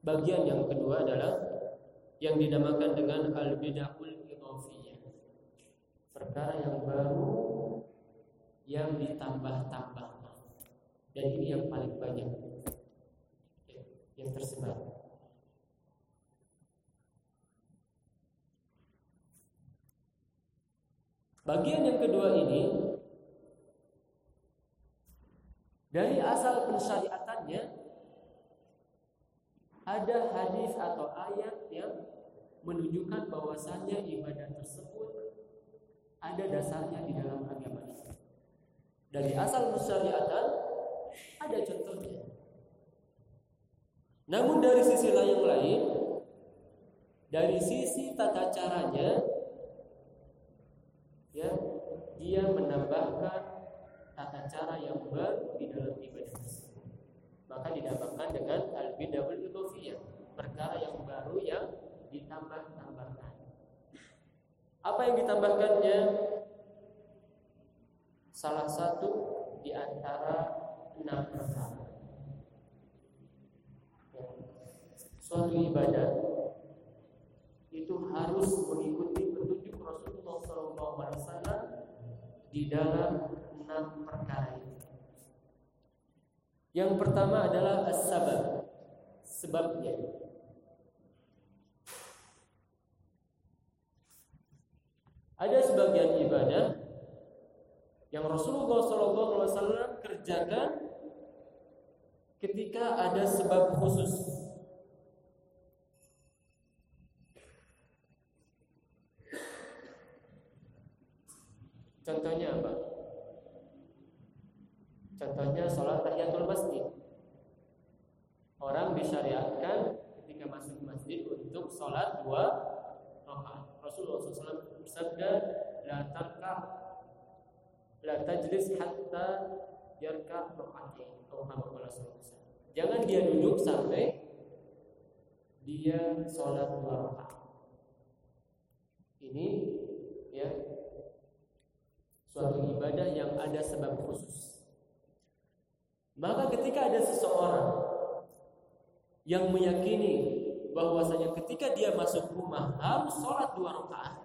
bagian yang kedua adalah yang dinamakan dengan al-bid'ahul idhafiyah. Perkara yang baru yang ditambah-tambah. Dan ini yang paling banyak yang tersebar. Bagian yang kedua ini dari asal pensyariatannya ada hadis atau ayat yang menunjukkan bahwasannya ibadah tersebut ada dasarnya di dalam agama ini. Dari asal pensyariatan ada contohnya. Namun dari sisi lain lain dari sisi tata caranya ya dia menambahkan tata cara yang baru di dalam ibadah maka dinamakan dengan al bid'ah idhofiyah perkara yang baru yang ditambah-tambahkan apa yang ditambahkannya salah satu di antara enam perkara ya. suatu ibadah itu harus mengikuti petunjuk Rasulullah SAW di dalam enam perkara. Yang pertama adalah as-sabab, sebabnya. Ada sebagian ibadah yang Rasulullah SAW kerjakan ketika ada sebab khusus Contohnya apa? Contohnya sholat tahiyatul masjid. Orang disyariatkan ketika masuk masjid untuk sholat dua rakaat. Rasulullah SAW bersabda, la tarka, la tajlis hatta yarka rakaatain. Jangan dia duduk sampai dia sholat dua rakaat. Ini ya suatu ibadah yang ada sebab khusus. Maka ketika ada seseorang yang meyakini bahwasanya ketika dia masuk rumah harus sholat dua rakaat,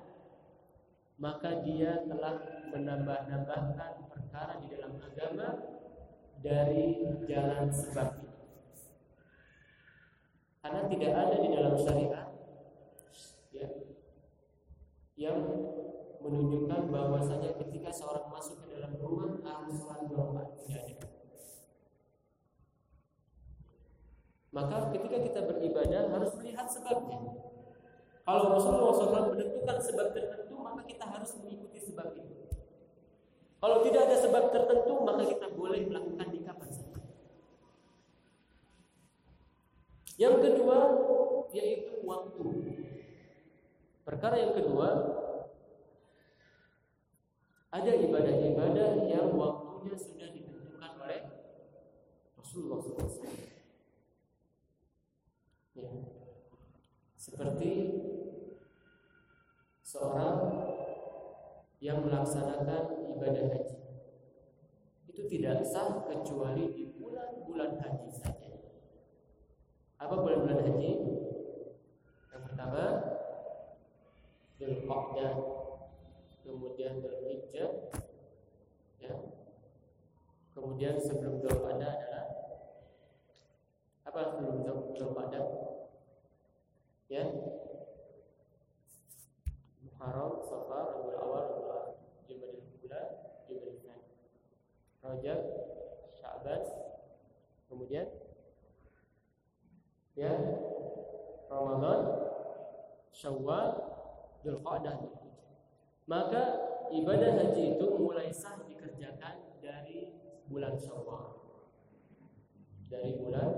maka dia telah menambah-nambahkan perkara di dalam agama dari jalan sebab itu. Karena tidak ada di dalam syariat ya, yang menunjukkan bahwasanya ketika seorang masuk ke dalam rumah harus sholat dua rakaat tidak ada. Maka ketika kita beribadah harus melihat sebabnya. Kalau Rasulullah SAW menentukan sebab tertentu, maka kita harus mengikuti sebab itu. Kalau tidak ada sebab tertentu, maka kita boleh melakukan di kapan saja. Yang kedua yaitu waktu. Perkara yang kedua ada ibadah-ibadah yang waktunya sudah ditentukan oleh Rasulullah SAW. Ya. Seperti seorang yang melaksanakan ibadah haji. Itu tidak sah kecuali di bulan-bulan haji saja. Apa bulan-bulan haji? Yang pertama, Dzulqa'dah kemudian Dzulhijjah ya. Kemudian sebelum Dzulqa'dah adalah apa sebelum Dzulqa'dah? Ya. Muharram, Safar, Rabiul Awal, Rabiul Akhir, Jumadil Ula, Jumadil Tsani. Rajab, Sya'ban, kemudian ya Ramadan, Syawal, Dzulqa'dah, maka ibadah haji itu mulai sah dikerjakan dari bulan Syawal. Dari bulan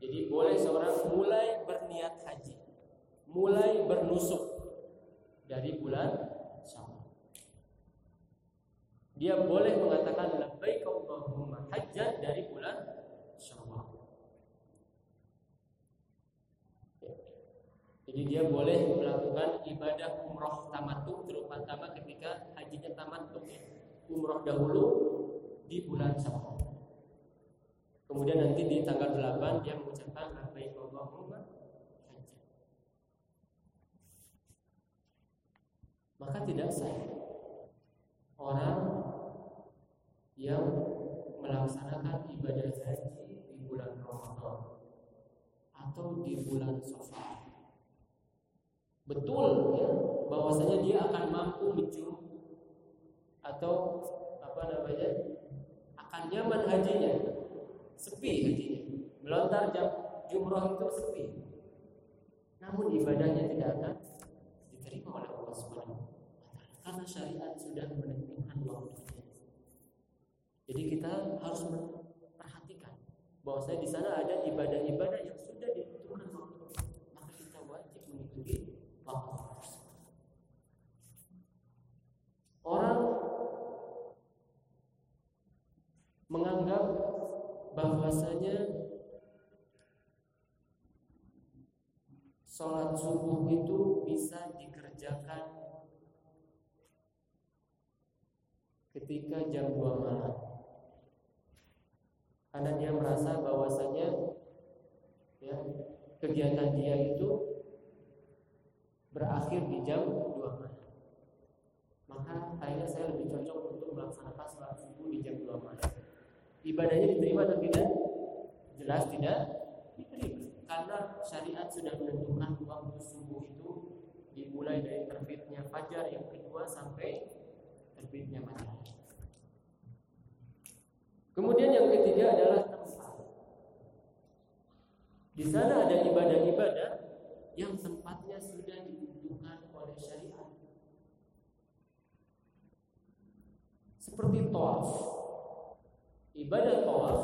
Jadi boleh seorang mulai berniat haji, mulai bernusuk dari bulan Syawal. Dia boleh mengatakan labbaik Allahumma hajjan dari bulan Syawal. Jadi dia boleh melakukan ibadah umroh tamatu terutama ketika hajinya tamatu ya. Umroh dahulu di bulan Syawal. Kemudian nanti di tanggal 8 dia mengucapkan labbaik Allahumma hajj. Maka tidak sah orang yang melaksanakan ibadah haji di bulan Ramadan atau di bulan Safar betul ya bahwasanya dia akan mampu mencuri atau apa namanya akan nyaman hajinya sepi hatinya. Melontar jam jumroh itu sepi. Namun ibadahnya tidak akan diterima oleh Allah Subhanahu karena syariat sudah menentukan waktunya. Jadi kita harus perhatikan bahwa saya di sana ada ibadah-ibadah yang sudah ditentukan waktunya. Maka kita wajib mengikuti waktu. Orang menganggap bahwasanya sholat subuh itu bisa dikerjakan ketika jam 2 malam. Karena dia merasa bahwasanya ya kegiatan dia itu berakhir di jam 2 malam. Maka kayaknya saya lebih cocok untuk melaksanakan sholat subuh di jam 2 malam ibadahnya diterima atau tidak jelas tidak diterima karena syariat sudah menentukan waktu subuh itu dimulai dari terbitnya fajar yang kedua sampai terbitnya matahari. Kemudian yang ketiga adalah tempat. Di sana ada ibadah-ibadah yang tempatnya sudah ditentukan oleh syariat. Seperti tawaf. Ibadah tawaf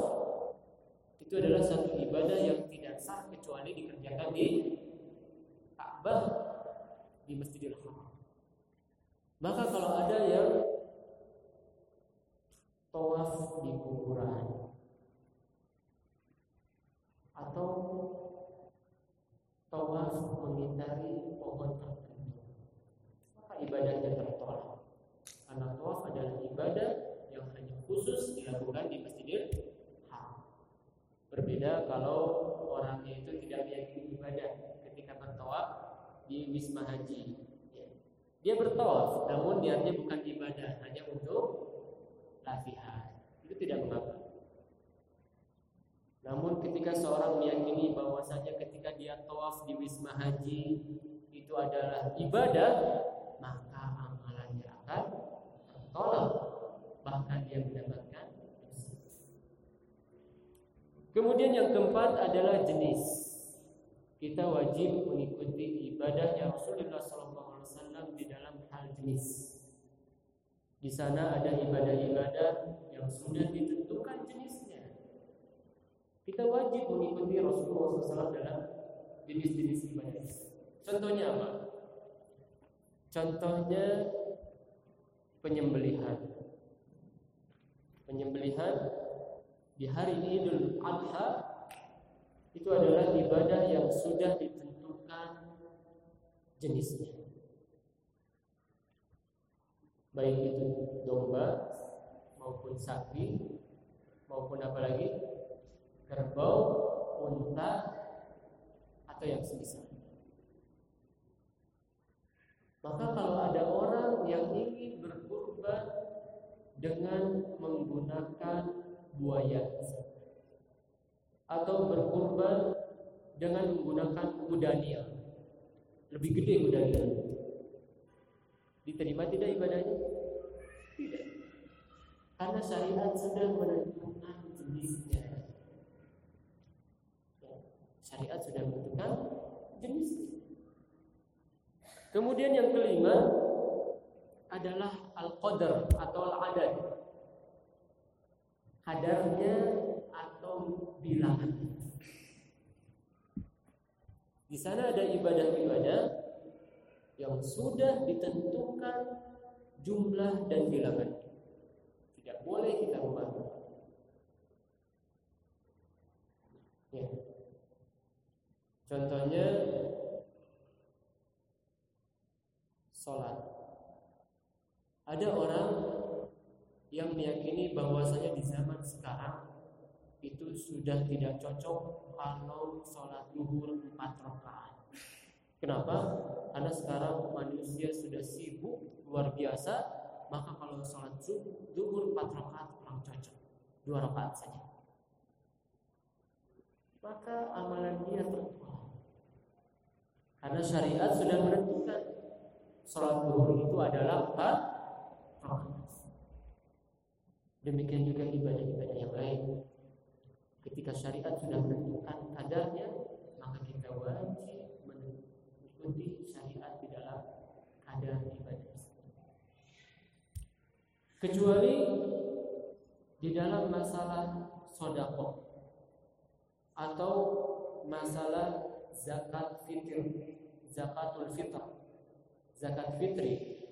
itu adalah satu ibadah yang tidak sah kecuali dikerjakan di Ka'bah di Masjidil Haram. Maka kalau ada yang tawaf di kuburan atau tawaf mengitari pohon tertentu, maka ibadahnya tertolak. Karena tawaf adalah ibadah yang hanya khusus dilakukan di Masjidil Berbeda kalau orangnya itu tidak meyakini ibadah ketika bertawaf di wisma haji. Ya. Dia bertawaf, namun niatnya bukan ibadah, hanya untuk latihan. Itu tidak mengapa. Namun ketika seorang meyakini bahwasanya ketika dia tawaf di wisma haji itu adalah ibadah, maka amalannya akan tertolak. Bahkan dia mendapat Kemudian yang keempat adalah jenis. Kita wajib mengikuti ibadahnya Rasulullah SAW di dalam hal jenis. Di sana ada ibadah-ibadah yang sudah ditentukan jenisnya. Kita wajib mengikuti Rasulullah SAW dalam jenis-jenis ibadah. Contohnya apa? Contohnya penyembelihan. Penyembelihan di hari Idul Adha itu adalah ibadah yang sudah ditentukan jenisnya. Baik itu domba maupun sapi maupun apa lagi? kerbau, unta atau yang semisal. Maka kalau ada orang yang ingin berkurban dengan menggunakan buaya. Atau berkurban dengan menggunakan kuda nil lebih gede kuda nil diterima tidak ibadahnya? Tidak. Karena syariat sudah menentukan jenisnya. Ya, syariat sudah menentukan jenisnya kemudian yang kelima adalah al-qadar atau al-adad kadarnya atau bilangan. Di sana ada ibadah-ibadah yang sudah ditentukan jumlah dan bilangan. Tidak boleh kita ubah. Ya. Contohnya sholat. Ada orang yang meyakini bahwasanya di zaman sekarang itu sudah tidak cocok kalau sholat duhur empat rakaat. Kenapa? Karena sekarang manusia sudah sibuk luar biasa, maka kalau sholat duhur empat rakaat kurang cocok, dua rakaat saja. Maka amalan dia tertolak. Karena syariat sudah menentukan sholat duhur itu adalah empat rakaat. Demikian juga ibadah-ibadah yang lain. Ketika syariat sudah menentukan kadarnya, maka kita wajib mengikuti syariat di dalam kadar ibadah Kecuali di dalam masalah sodako atau masalah zakat fitr, zakatul fitr, zakat fitri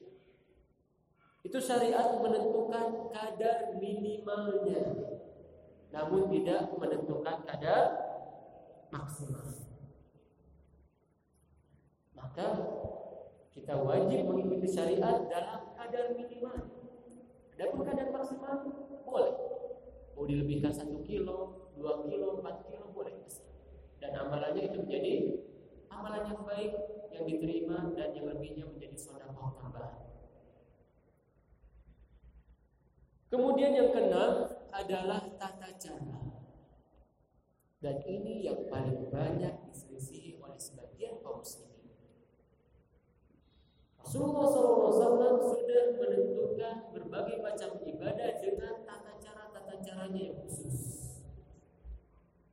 itu syariat menentukan kadar minimalnya. namun tidak menentukan kadar maksimal. Maka kita wajib mengikuti syariat dalam kadar minimal. Adapun kadar maksimal boleh. Mau dilebihkan satu kilo, dua kilo, empat kilo boleh. Dan amalannya itu menjadi amalan yang baik yang diterima dan yang lebihnya menjadi sodakoh tambahan. Kemudian yang keenam adalah tata cara. Dan ini yang paling banyak diselisihi oleh sebagian kaum muslimin. Rasulullah SAW sudah menentukan berbagai macam ibadah dengan tata cara tata caranya yang khusus.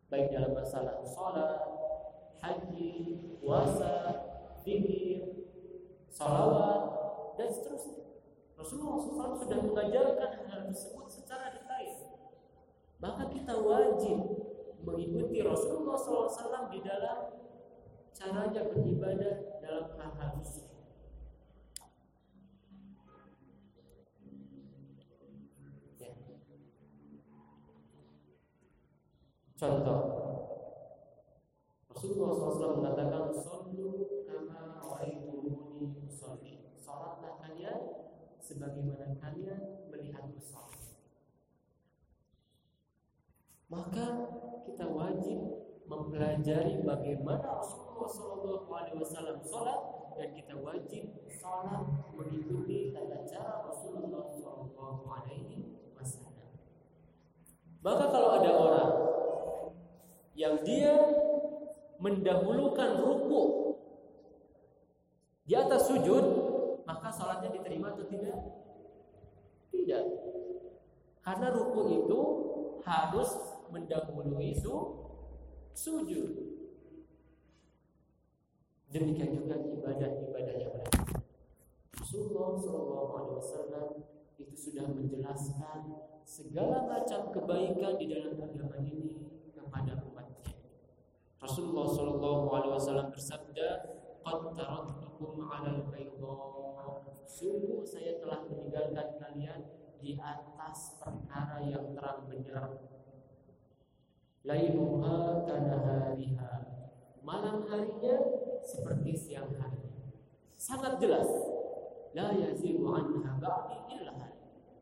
Baik dalam masalah sholat, haji, puasa, zikir, salawat, dan seterusnya. Rasulullah SAW sudah mengajarkan hal tersebut secara detail. Maka kita wajib mengikuti Rasulullah SAW di dalam caranya beribadah dalam hal-hal. Ya. Contoh, Rasulullah SAW mengatakan, "Sallu kama ra'aitumuni sebagaimana kalian melihat sholat. Maka kita wajib mempelajari bagaimana Rasulullah Wasallam sholat dan kita wajib sholat mengikuti tata cara Rasulullah Wasallam. Maka kalau ada orang yang dia mendahulukan ruku di atas sujud maka sholatnya diterima atau tidak? Tidak. Karena ruku itu harus mendahului su sujud. Demikian juga ibadah-ibadah yang lain. Rasulullah Shallallahu Alaihi Wasallam itu sudah menjelaskan segala macam kebaikan di dalam agama ini kepada umatnya. Rasulullah Shallallahu Alaihi Wasallam bersabda, "Qad 'alal bayda Sungguh saya telah meninggalkan kalian di atas perkara yang terang benderang. Lailuha kana hariha. Malam harinya seperti siang hari. Sangat jelas. La yazigu anha ba'di illa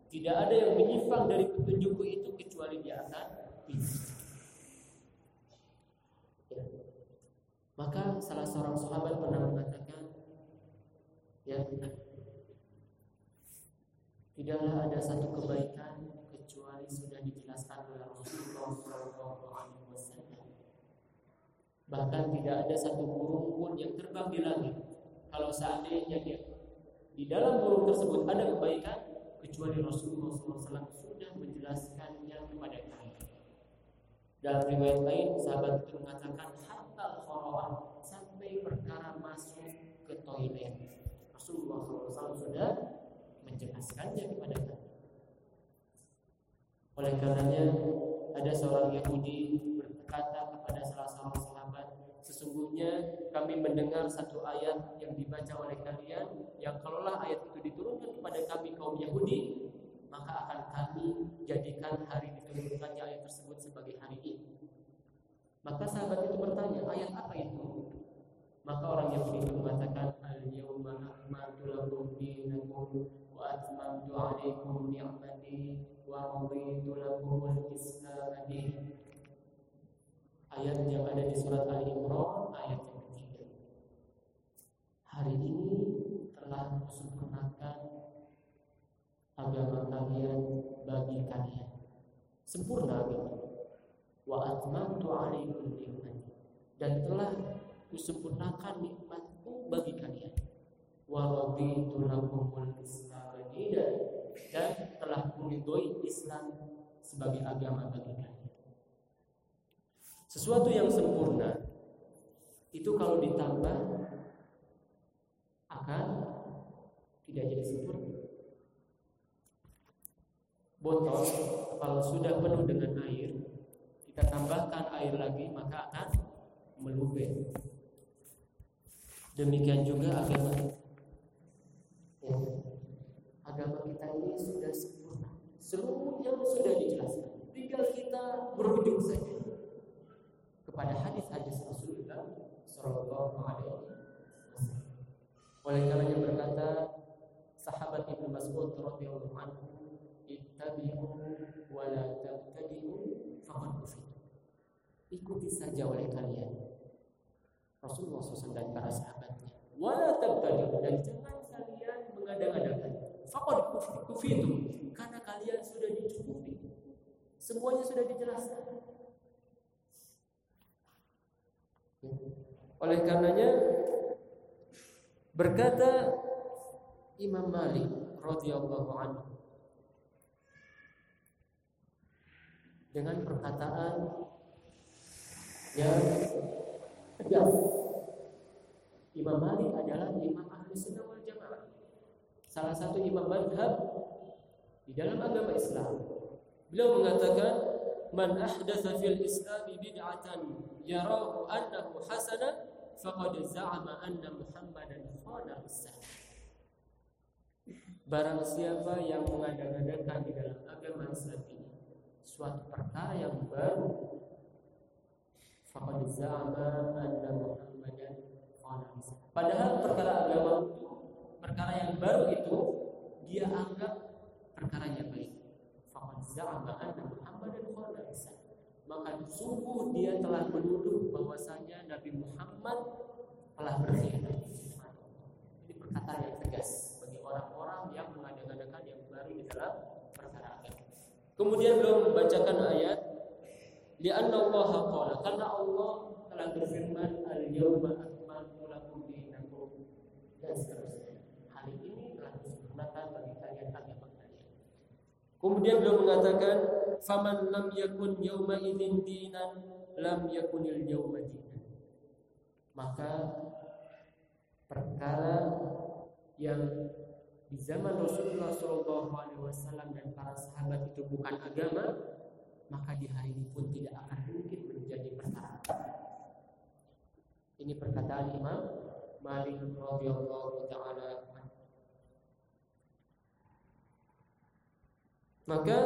Tidak ada yang menyimpang dari petunjukku itu kecuali dia akan pisah. Ya. Maka salah seorang sahabat pernah mengatakan, ya Tidaklah ada satu kebaikan kecuali sudah dijelaskan oleh Rasulullah SAW. Bahkan tidak ada satu burung pun yang terbang di langit. Kalau seandainya dia di dalam burung tersebut ada kebaikan, kecuali Rasulullah SAW sudah menjelaskannya kepada kami. Dalam riwayat lain, sahabat itu mengatakan hatta kharawan sampai perkara masuk ke toilet. Rasulullah SAW sudah menjelaskannya kepada kami. Oleh karenanya ada seorang Yahudi berkata kepada salah seorang sahabat, sesungguhnya kami mendengar satu ayat yang dibaca oleh kalian yang kalaulah ayat itu diturunkan kepada kami kaum Yahudi, maka akan kami jadikan hari diturunkannya ayat tersebut sebagai hari ini. Maka sahabat itu bertanya, ayat apa itu? Maka orang Yahudi itu mengatakan, Al-yawma akmaltu lakum dinakum wa atmamtu alaikum ni'mati wa raditu lakum al-islam Ayat yang ada di surat Al-Imran ayat yang ketiga. Hari ini telah kusempurnakan agama kalian bagi kalian. Sempurna agama. Wa alaikum dan telah kusempurnakan nikmatku bagi kalian. Wa raditu lakumul Islam dan telah meridhoi Islam sebagai agama bagi kalian. Sesuatu yang sempurna itu kalau ditambah akan tidak jadi sempurna. Botol kalau sudah penuh dengan air, kita tambahkan air lagi maka akan meluber. Demikian juga agama. Ya agama kita ini sudah sempurna. Seluruhnya sudah dijelaskan. tinggal kita merujuk saja kepada hadis-hadis Rasulullah Shallallahu Alaihi Wasallam. Oleh karenanya berkata sahabat Ibnu Mas'ud radhiyallahu anhu, "Ittabi'u wa la kufitu." Ikuti saja oleh kalian Rasulullah SAW dan para sahabatnya. Wala tabtadi'u dan jangan kalian mengada-adakan. Faqad kufitu karena kalian sudah dicukupi. Semuanya sudah dijelaskan. Oleh karenanya berkata Imam Malik radhiyallahu anhu dengan perkataan yang tegas. Imam Malik adalah imam ahli sunnah wal jamaah. Salah satu imam madhab di dalam agama Islam. Beliau mengatakan man ahdatha fil islam bid'atan yarahu annahu hasana faqad za'ama anna muhammadan khana Barang siapa yang mengadakan di dalam agama Islam ini suatu perkara yang baru faqad za'ama anna muhammadan khana Padahal perkara agama itu perkara yang baru itu dia anggap perkaranya baik. Faqad za'ama anna muhammadan khana maka sungguh dia telah menuduh bahwasanya Nabi Muhammad telah berkhianat. Ini perkataan yang tegas bagi orang-orang yang mengadakan yang baru di dalam perkara agama. Kemudian beliau membacakan ayat Lianna Allah qala karena Allah telah berfirman al-yawma akmaltu lakum dinakum dan seterusnya. Hari ini telah disempurnakan bagi kalian agama kalian. Kemudian beliau mengatakan faman lam yakun yauma idzin dinan lam yakunil yauma dinan maka perkara yang di zaman Rasulullah Wasallam dan para sahabat itu bukan agama, maka di hari ini pun tidak akan mungkin menjadi perkara. Ini perkataan Imam Malik radhiyallahu taala. Maka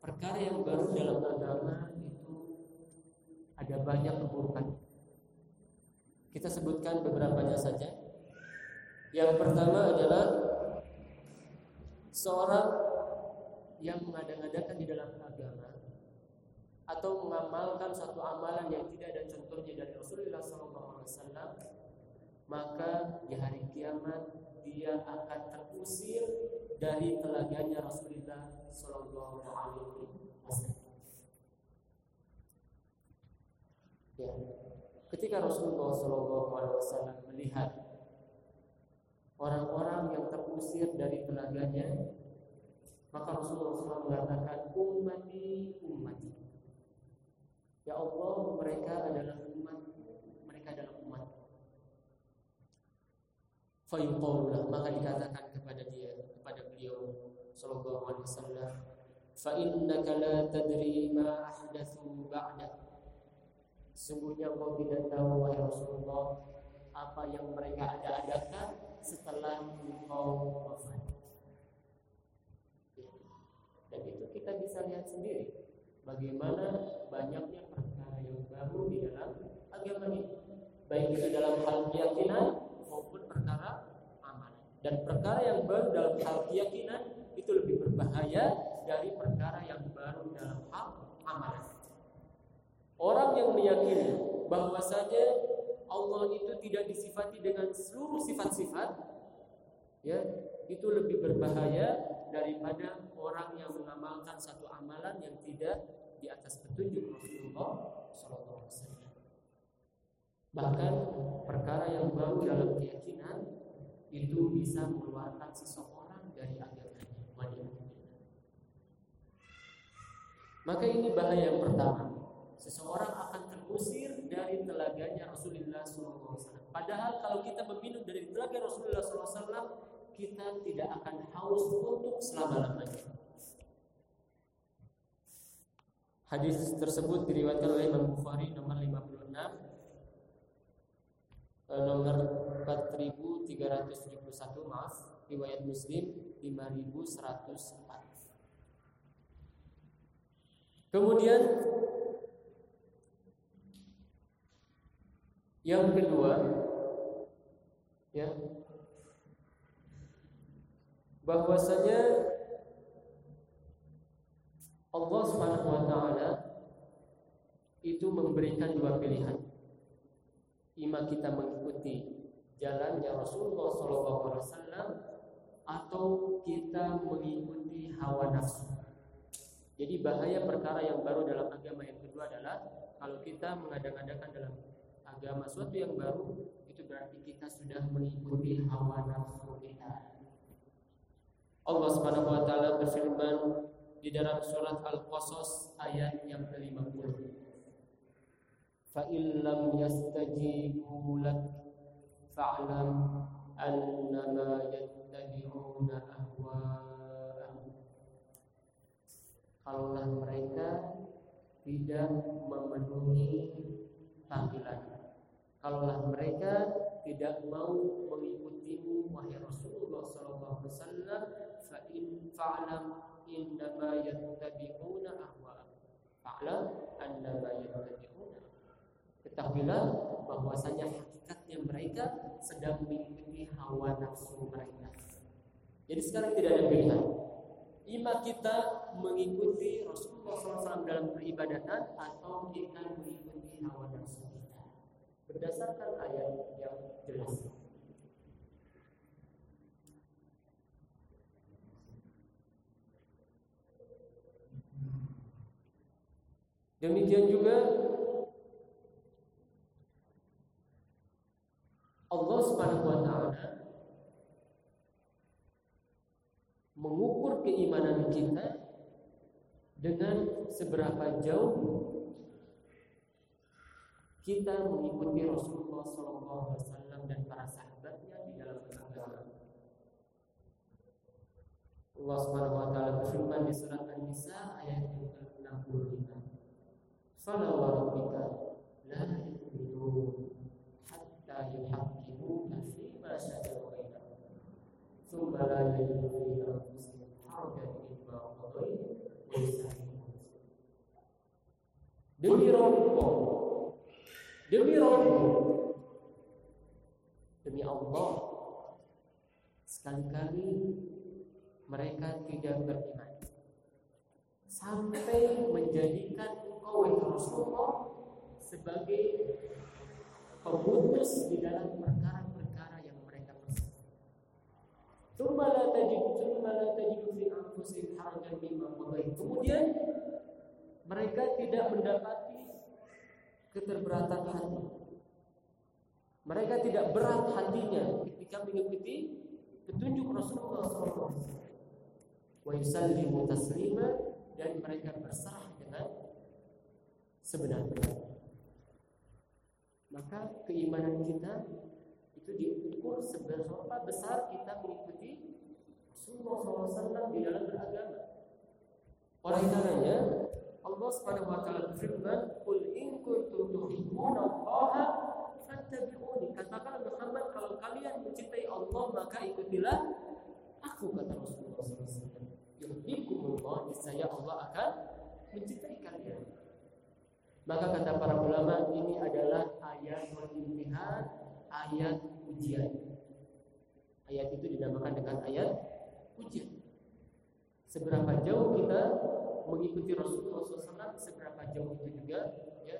perkara yang baru dalam agama itu ada banyak keburukan. Kita sebutkan beberapanya saja. Yang pertama adalah seorang yang mengada-ngadakan di dalam agama atau mengamalkan satu amalan yang tidak ada contohnya dari Rasulullah SAW, maka di hari kiamat dia akan terusir dari telaganya Rasulullah Shallallahu Alaihi Wasallam. Ya. Ketika Rasulullah Shallallahu Alaihi Wasallam melihat orang-orang yang terusir dari telaganya, maka Rasulullah SAW mengatakan ummati ummati. Ya Allah, mereka adalah umat, mereka adalah umat. Fayuqawlah, maka dikatakan kepada dia, kepada beliau sallallahu alaihi wasallam fa innaka la tadri ma ahdathu ba'dak sungguhnya kau tidak tahu wahai Rasulullah apa yang mereka ada-adakan setelah engkau wafat dan itu kita bisa lihat sendiri. Bagaimana banyaknya perkara yang baru di dalam agama ini. Baik itu dalam hal keyakinan maupun perkara amalan. Dan perkara yang baru dalam hal keyakinan itu lebih berbahaya dari perkara yang baru dalam hal amalan. Orang yang meyakini bahwasanya Allah itu tidak disifati dengan seluruh sifat-sifat, ya itu lebih berbahaya daripada orang yang mengamalkan satu amalan yang tidak di atas petunjuk Rasulullah SAW. Bahkan perkara yang baru dalam keyakinan itu bisa mengeluarkan seseorang dari agama. Maka ini bahaya yang pertama. Seseorang akan terusir dari telaganya Rasulullah SAW. Padahal kalau kita meminum dari telaga Rasulullah SAW, kita tidak akan haus untuk selama-lamanya. Hadis tersebut diriwayatkan oleh Imam Bukhari nomor 56 eh, nomor 4371 maaf riwayat Muslim 5104 Kemudian yang kedua ya bahwasanya Allah Subhanahu wa taala itu memberikan dua pilihan. Ima kita mengikuti jalannya Rasulullah SAW atau kita mengikuti hawa nafsu. Jadi bahaya perkara yang baru dalam agama yang kedua adalah kalau kita mengadang-adakan dalam agama suatu yang baru itu berarti kita sudah mengikuti hawa nafsu kita. Allah Subhanahu wa taala berfirman di dalam surat Al-Qasas ayat yang ke-50. Fa illam yastajibu lak fa'lam annama yattabi'una ahwa'ahum kalaulah mereka tidak memenuhi panggilan kalaulah mereka tidak mau mengikutimu wahai Rasulullah wasallam fa in fa'lam innama yattabi'una ahwa'ahum fa'lam annama yattabi'una ketahuilah bahwasanya hakikatnya mereka sedang mengikuti hawa nafsu mereka. Jadi sekarang tidak ada pilihan. Ima kita mengikuti Rasulullah SAW dalam peribadatan atau kita mengikuti hawa nafsu kita. Berdasarkan ayat yang jelas. Demikian juga Allah Subhanahu wa taala mengukur keimanan kita dengan seberapa jauh kita mengikuti Rasulullah SAW dan para sahabatnya di dalam agama. Allah Subhanahu wa taala berfirman di surat An-Nisa ayat yang ke-65 fala wa rabbika hatta shajara bainahum thumma la yajidu fi demi rompong demi rompong demi Allah sekali-kali mereka tidak beriman sampai menjadikan engkau Rasulullah sebagai pemutus di dalam perkara Kemudian mereka tidak mendapati keterberatan hati. Mereka tidak berat hatinya ketika mengikuti petunjuk Rasulullah SAW. Wa yusallimu taslima dan mereka berserah dengan sebenar-benarnya. Maka keimanan kita itu diukur seberapa besar kita mengikuti Rasulullah SAW di dalam beragama. Oleh karenanya Allah Subhanahu wa taala berfirman, "Qul in kuntum tuhibbuna Allah fattabi'uni." Katakan Muhammad kalau kalian mencintai Allah maka ikutilah aku kata Rasulullah SAW. Yuhibbukumullah, niscaya Allah akan mencintai kalian. Maka kata para ulama ini adalah ayat imtihan, ayat ujian. Ayat itu dinamakan dengan ayat ujian. Seberapa jauh kita mengikuti Rasulullah SAW, seberapa jauh itu juga ya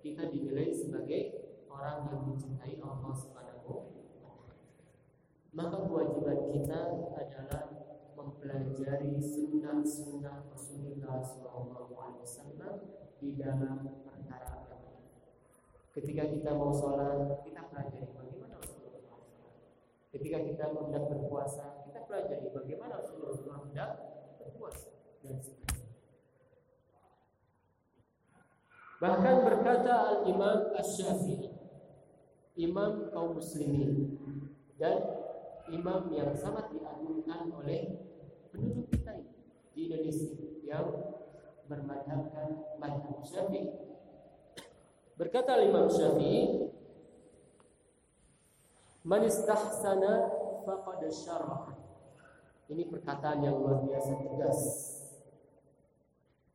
kita dinilai sebagai orang yang mencintai Allah Subhanahu Maka kewajiban kita adalah mempelajari sunnah-sunnah Rasulullah SAW di dalam perkara agama. Ketika kita mau sholat, kita pelajari bagaimana Rasulullah SAW. Ketika kita hendak berpuasa, kita pelajari bagaimana Rasulullah hendak berpuasa dan. Bahkan berkata Al-Imam Asy-Syafi'i, imam kaum muslimin dan imam yang sangat diagungkan oleh penduduk kita di Indonesia yang bermadhabkan madhab Syafi'i. Berkata Imam Syafi'i, "Man istahsana faqad syarah." Ini perkataan yang luar biasa tegas.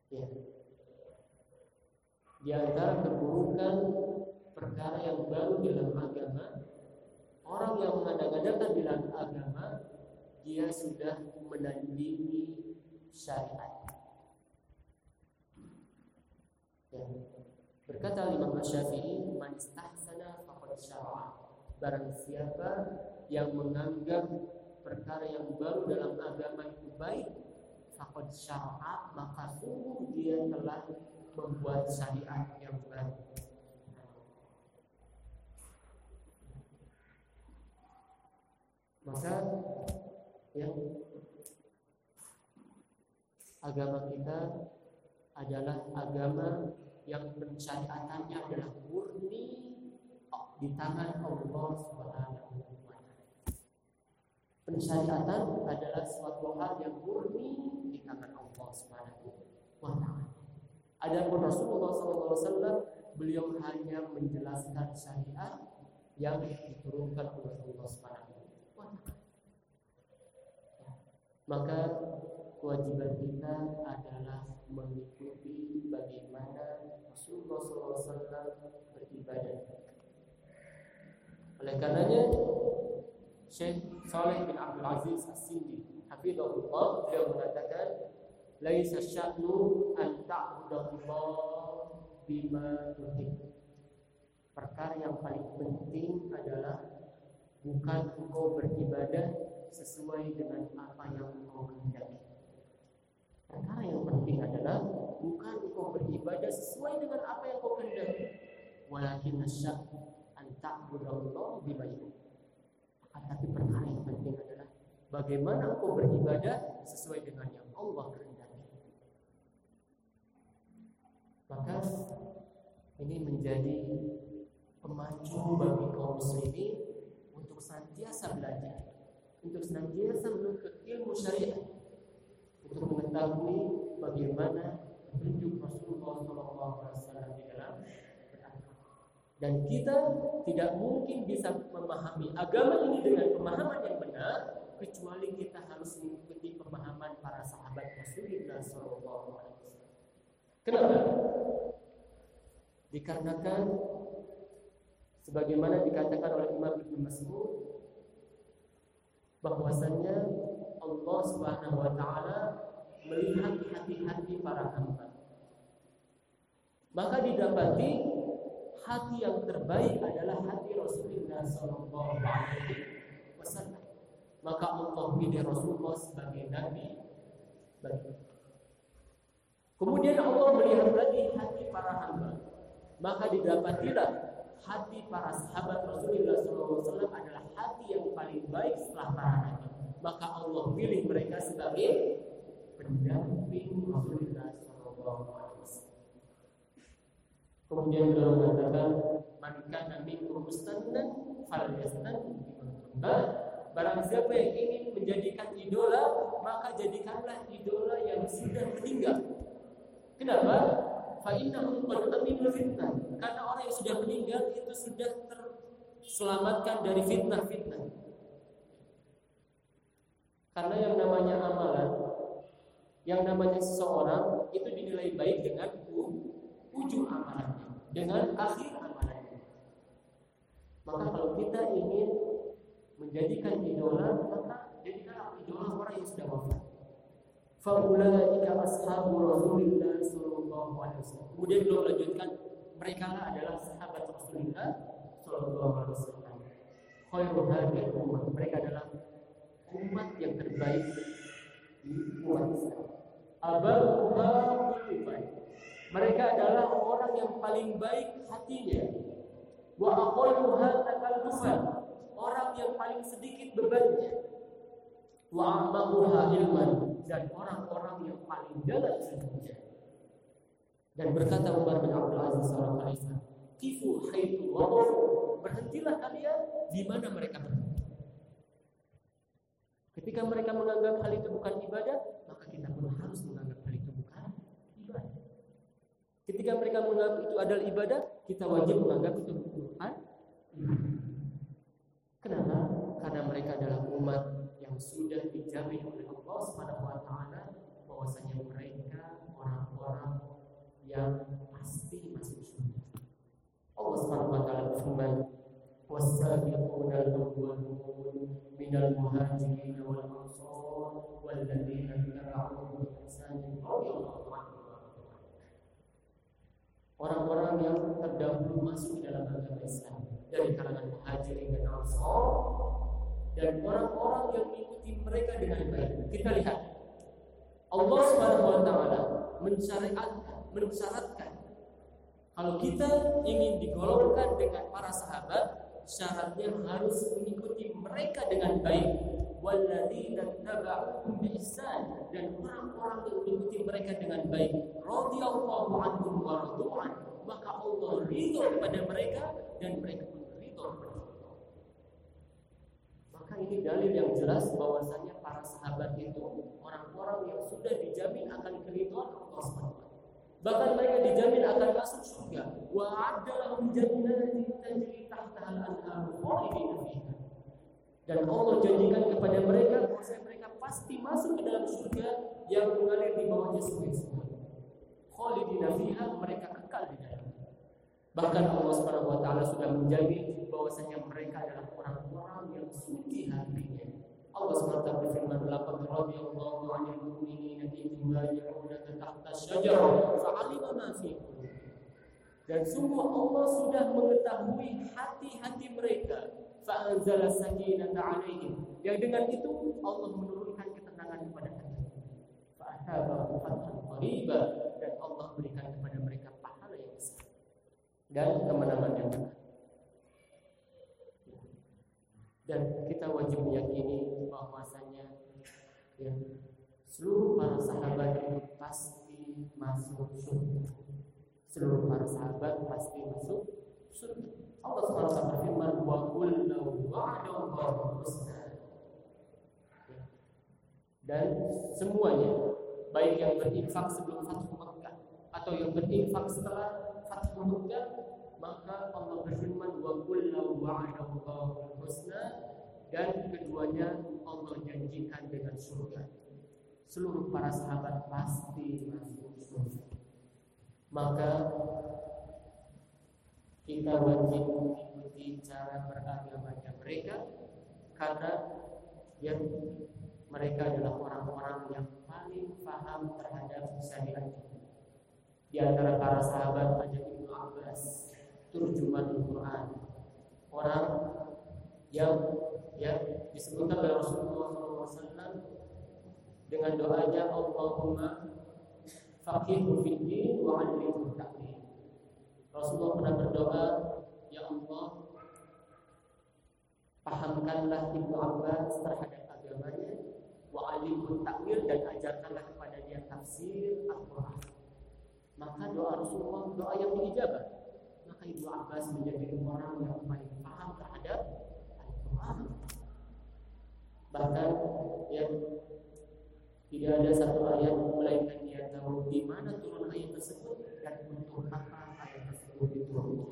Ya. di antara keburukan perkara yang baru dalam agama orang yang mengadakan dalam agama dia sudah menandingi syariat ya. berkata Imam Syafi'i man istahsana faqad syara'a barang siapa yang menganggap perkara yang baru dalam agama itu baik faqad syara'a maka sungguh dia telah membuat syariat yang baru. Maka agama kita adalah agama yang pensyariatannya adalah murni di tangan Allah Subhanahu wa taala. Pensyariatan adalah suatu hal yang murni di tangan Allah Subhanahu wa taala. Adapun Rasulullah SAW beliau hanya menjelaskan syariat yang diturunkan oleh Allah Subhanahu Maka kewajiban kita adalah mengikuti bagaimana Rasulullah SAW beribadah. Oleh karenanya Syekh Saleh bin Abdul Aziz As-Sindi Hafizahullah beliau mengatakan laisa sya'nu an ta'budallah bima tuhib. Perkara yang paling penting adalah bukan engkau beribadah sesuai dengan apa yang engkau kehendaki. Perkara yang penting adalah bukan engkau beribadah sesuai dengan apa yang engkau kehendaki, walakin nasyak an ta'budallah bima Akan tapi perkara yang penting adalah bagaimana engkau beribadah sesuai dengan yang Allah kehendaki. Maka ini menjadi pemacu bagi kaum muslimin untuk senantiasa belajar, untuk senantiasa menuntut ilmu syariat, untuk mengetahui bagaimana petunjuk Rasulullah SAW di dalam dan kita tidak mungkin bisa memahami agama ini dengan pemahaman yang benar kecuali kita harus mengikuti pemahaman para sahabat Rasulullah SAW. Kenapa? Dikarenakan sebagaimana dikatakan oleh Imam Ibnu Mas'ud bahwasannya Allah Subhanahu wa taala melihat hati-hati para hamba. Maka didapati hati yang terbaik adalah hati Rasulullah sallallahu alaihi wasallam. Maka Allah pilih Rasulullah sebagai nabi bagi Kemudian Allah melihat lagi hati para hamba. Maka didapatilah hati para sahabat Rasulullah SAW adalah hati yang paling baik setelah para nabi. Maka Allah pilih mereka sebagai pendamping Rasulullah SAW. Kemudian beliau mengatakan, "Man kana minkum mustannan falyastan Barang siapa yang ingin menjadikan idola, maka jadikanlah idola yang sudah meninggal. Kenapa? Fa innahum qad aminu fitnah. Karena orang yang sudah meninggal itu sudah terselamatkan dari fitnah-fitnah. Karena yang namanya amalan, yang namanya seseorang itu dinilai baik dengan ujung amalannya, dengan akhir amalannya. Maka kalau kita ingin menjadikan idola, maka jadikan idola orang yang sudah wafat. Faulaika ashabu Rasulillah sallallahu alaihi wasallam. Kemudian beliau melanjutkan mereka adalah sahabat Rasulullah sallallahu alaihi wasallam. Khairul hadhihi ummah. Mereka adalah umat yang terbaik di umat Islam. Abaruha Mereka adalah orang yang paling baik hatinya. Wa aqalluha takallufan. Orang yang paling sedikit bebannya wa amahuha ilman dan orang-orang yang paling dalam ilmunya. Dan berkata Umar bin Abdul Aziz SAW, Kifu haitu waqafu. Berhentilah kalian di mana mereka berhenti. Ketika mereka menganggap hal itu bukan ibadah, maka kita pun harus menganggap hal itu bukan ibadah. Ketika mereka menganggap itu adalah ibadah, kita wajib menganggap itu bukan ibadah. Kenapa? Karena mereka adalah umat yang sudah dijamin oleh Allah Subhanahu wa taala bahwasanya mereka orang-orang yang pasti masuk surga. Allah Subhanahu wa taala berfirman, "Wassabiqun al-awwalun minal muhajirin wal ansar wal ladzina tabi'u bi ihsan. Orang-orang yang terdahulu masuk ke dalam agama Islam dari kalangan muhajirin dan ansar dan orang-orang yang mengikuti mereka dengan baik. Kita lihat Allah Subhanahu wa taala mensyariatkan, mensyaratkan kalau kita ingin digolongkan dengan para sahabat, syaratnya harus mengikuti mereka dengan baik. Walladzina tabauhum biihsan dan orang-orang yang mengikuti mereka dengan baik. Radhiyallahu anhum wa. Maka Allah ridho kepada mereka dan mereka pun ridho kepada Allah. Maka ini dalil yang jelas bahwasanya para sahabat itu orang-orang yang sudah dijamin akan keridhaan Allah SWT. Bahkan mereka dijamin akan masuk surga. Wa adda lahum jannatin tajri tahtaha al-anhar. Dan Allah janjikan kepada mereka bahwa mereka pasti masuk ke dalam surga yang mengalir di bawahnya sungai-sungai. Khalidina fiha mereka kekal di dalam. Bahkan Allah Subhanahu wa taala sudah menjamin bahwasanya mereka adalah orang-orang yang suci hatinya. Allah SWT berfirman laqad radiyallahu 'anil mu'minina idh yubayyi'unaka tahta syajarah fa'alima ma fi dan sungguh Allah sudah mengetahui hati-hati mereka. Fa'anzala sakinata 'alaihim. Yang dengan itu Allah menurunkan ketenangan kepada hati fa'ataba fathan qariba dan Allah berikan kepada mereka pahala yang besar dan kemenangan yang dan kita wajib meyakini bahwasanya ya, seluruh para sahabat itu pasti masuk surga. Seluruh para sahabat pasti masuk surga. Allah SWT berfirman wa kullu wa'adallahu husna. Ya. Dan semuanya baik yang berinfak sebelum Fathu Makkah atau yang berinfak setelah Makkah maka Allah berfirman wa kullu wa'adallahu husna dan keduanya Allah janjikan dengan surga. Seluruh para sahabat pasti masuk surga. Maka kita wajib mengikuti cara beragamanya mereka karena yang mereka adalah orang-orang yang paling paham terhadap syariat Di antara para sahabat ada Ibnu Abbas turjuman Al-Quran orang yang ya disebutkan oleh Rasulullah SAW dengan doanya Allahumma faqihu fid din wa 'allimhu ta'wil. Rasulullah pernah berdoa, ya Allah pahamkanlah Ibnu Abbas terhadap agamanya wa 'allimhu ta'wil dan ajarkanlah kepada dia tafsir Al-Qur'an. Maka doa Rasulullah doa yang diijabah maka Ibnu Abbas menjadi orang yang paling paham terhadap Al-Quran. Bahkan ya tidak ada satu ayat melainkan dia tahu di mana turun ayat tersebut dan untuk apa ayat tersebut diturunkan.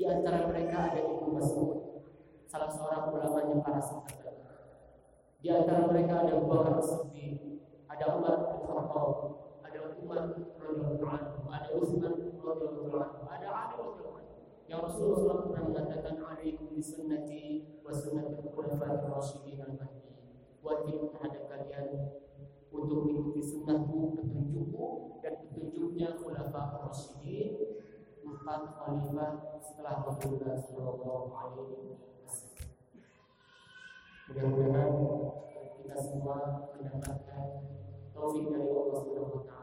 Di antara mereka ada Ibnu Mas'ud, salah seorang ulamanya para sahabat. Di antara mereka ada Abu Bakar Siddiq, ada Umar bin Khattab, Umar radhiyallahu anhu, ada Utsman radhiyallahu anhu, ada Ali radhiyallahu anhu. Yang Rasulullah SAW pernah mengatakan alaikum bi sunnati wa sunnatul khulafair rasyidin al-mahdi. Wajib terhadap kalian untuk mengikuti sunnahku, petunjukku dan petunjuknya khulafa rasyidin empat khalifah setelah Rasulullah Sallallahu Alaihi Wasallam. Mudah-mudahan kita semua mendapatkan taufik dari Allah Subhanahu Wa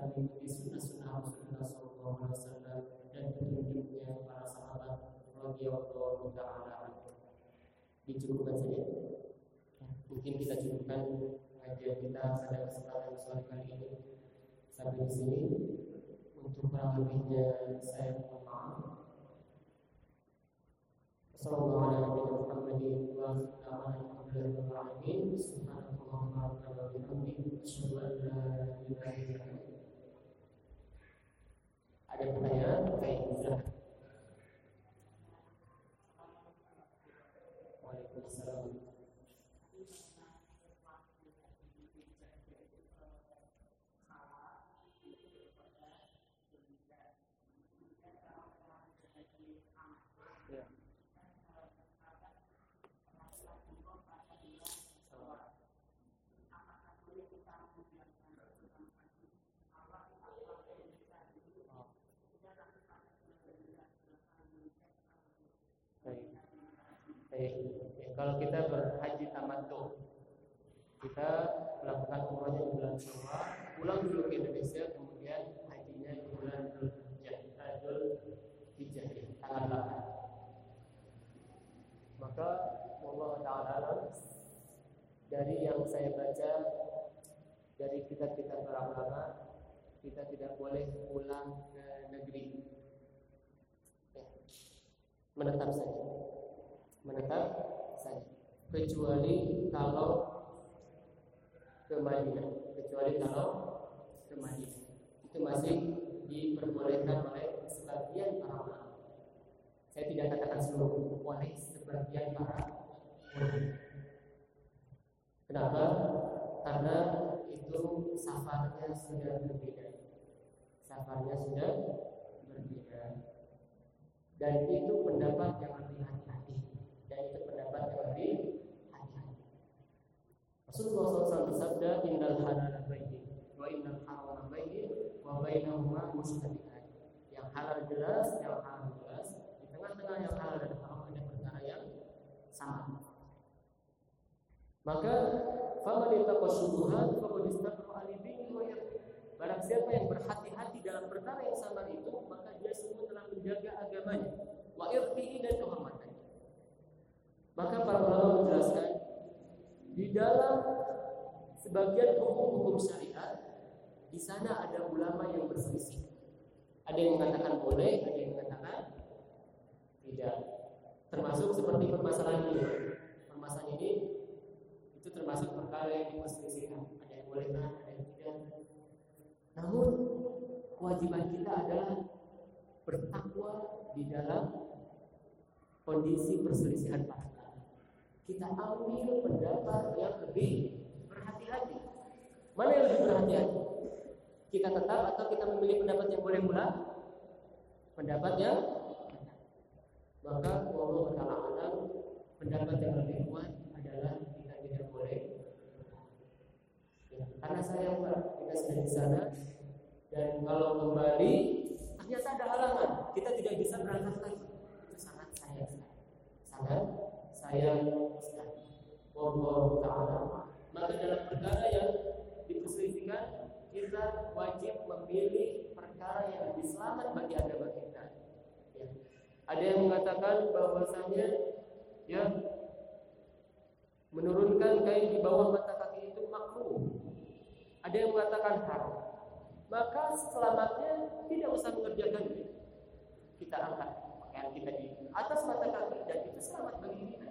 senantiasa mengikuti sunnah-sunnah Rasulullah Sallallahu Alaihi Wasallam dan para sahabat saja. Mungkin kita cukupkan kajian kita pada kesempatan kali ini sampai di sini. Untuk kurang lebihnya saya mohon maaf. Assalamualaikum warahmatullahi wabarakatuh. Ada pertanyaan? Baik, silakan. Waalaikumsalam. Ya. Baik. Ya, kalau kita berhaji tamattu, kita melakukan umrohnya di bulan Syawal, pulang dulu ke Indonesia, kemudian hajinya di bulan Dzulhijjah, Dzulhijjah, tanggal 8. Maka Allah Taala dari yang saya baca dari kitab-kitab para ulama, kita tidak boleh pulang ke negeri. Ya. Menetap saja. Menetap. Kecuali kalau ke kecuali kalau ke itu masih diperbolehkan oleh sebagian para. Saya tidak katakan seluruh, oleh sebagian para. Kenapa? Karena itu safarnya sudah berbeda. Safarnya sudah berbeda. Dan itu pendapat yang lebih hati-hati. Dan itu pendapat yang lebih Rasulullah SAW bersabda, Innal halal bayyin wa innal haram bayyin wa bainahuma mustabihat. Yang halal jelas, yang haram jelas. Di tengah-tengah yang halal dan haram ada perkara yang sama. Maka faman ittaqa syubhat faqad istabra ali dini wa Barang siapa yang berhati-hati dalam perkara yang sama itu, maka dia semua telah menjaga agamanya, wa irtihi dan kehormatannya. Maka para ulama menjelaskan di dalam sebagian hukum-hukum syariat di sana ada ulama yang berselisih. Ada yang mengatakan boleh, ada yang mengatakan tidak. Termasuk seperti permasalahan ini. Permasalahan ini itu termasuk perkara yang diperselisihkan. Ada yang boleh kan, ada yang tidak. Namun kewajiban kita adalah bertakwa di dalam kondisi perselisihan para kita ambil pendapat yang lebih berhati-hati. Mana yang lebih berhati-hati? Kita tetap atau kita memilih pendapat yang boleh pula? Pendapat yang maka Allah Taala alam pendapat yang lebih kuat adalah kita tidak boleh karena saya Pak kita sudah di sana dan kalau kembali ternyata ada halangan kita tidak bisa berangkat lagi itu sangat sayang sangat sayang Wallahu ta'ala Maka dalam perkara yang diperselisihkan Kita wajib memilih perkara yang lebih selamat bagi agama kita. Ya. Ada yang mengatakan bahwasanya Ya Menurunkan kain di bawah mata kaki itu makruh. Ada yang mengatakan haram. Maka selamatnya tidak usah mengerjakan. Kita angkat pakaian kita di atas mata kaki Dan itu selamat bagi kita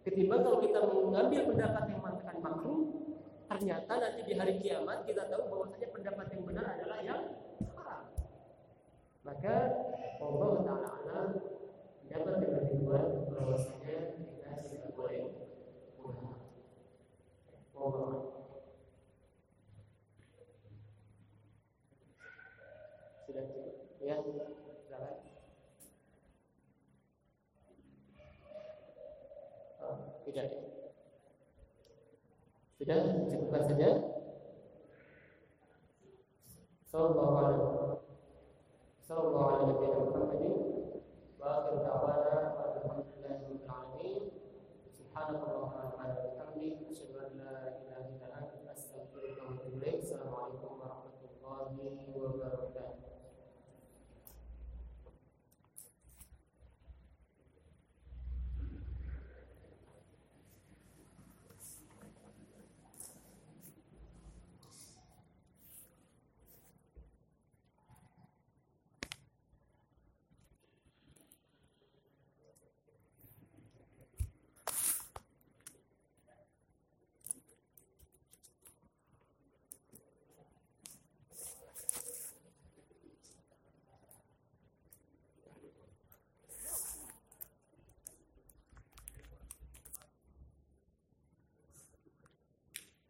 Ketimbang kalau kita mengambil pendapat yang mengatakan makruh, ternyata nanti di hari kiamat kita tahu bahwasanya pendapat yang benar adalah yang haram. Maka Allah Taala alam dapat dengan dibuat bahwasanya kita tidak boleh pulang. Sudah cukup ya kita cukupkan saja sallallahu alaihi wasallam. sallallahu alaihi wasallam. wa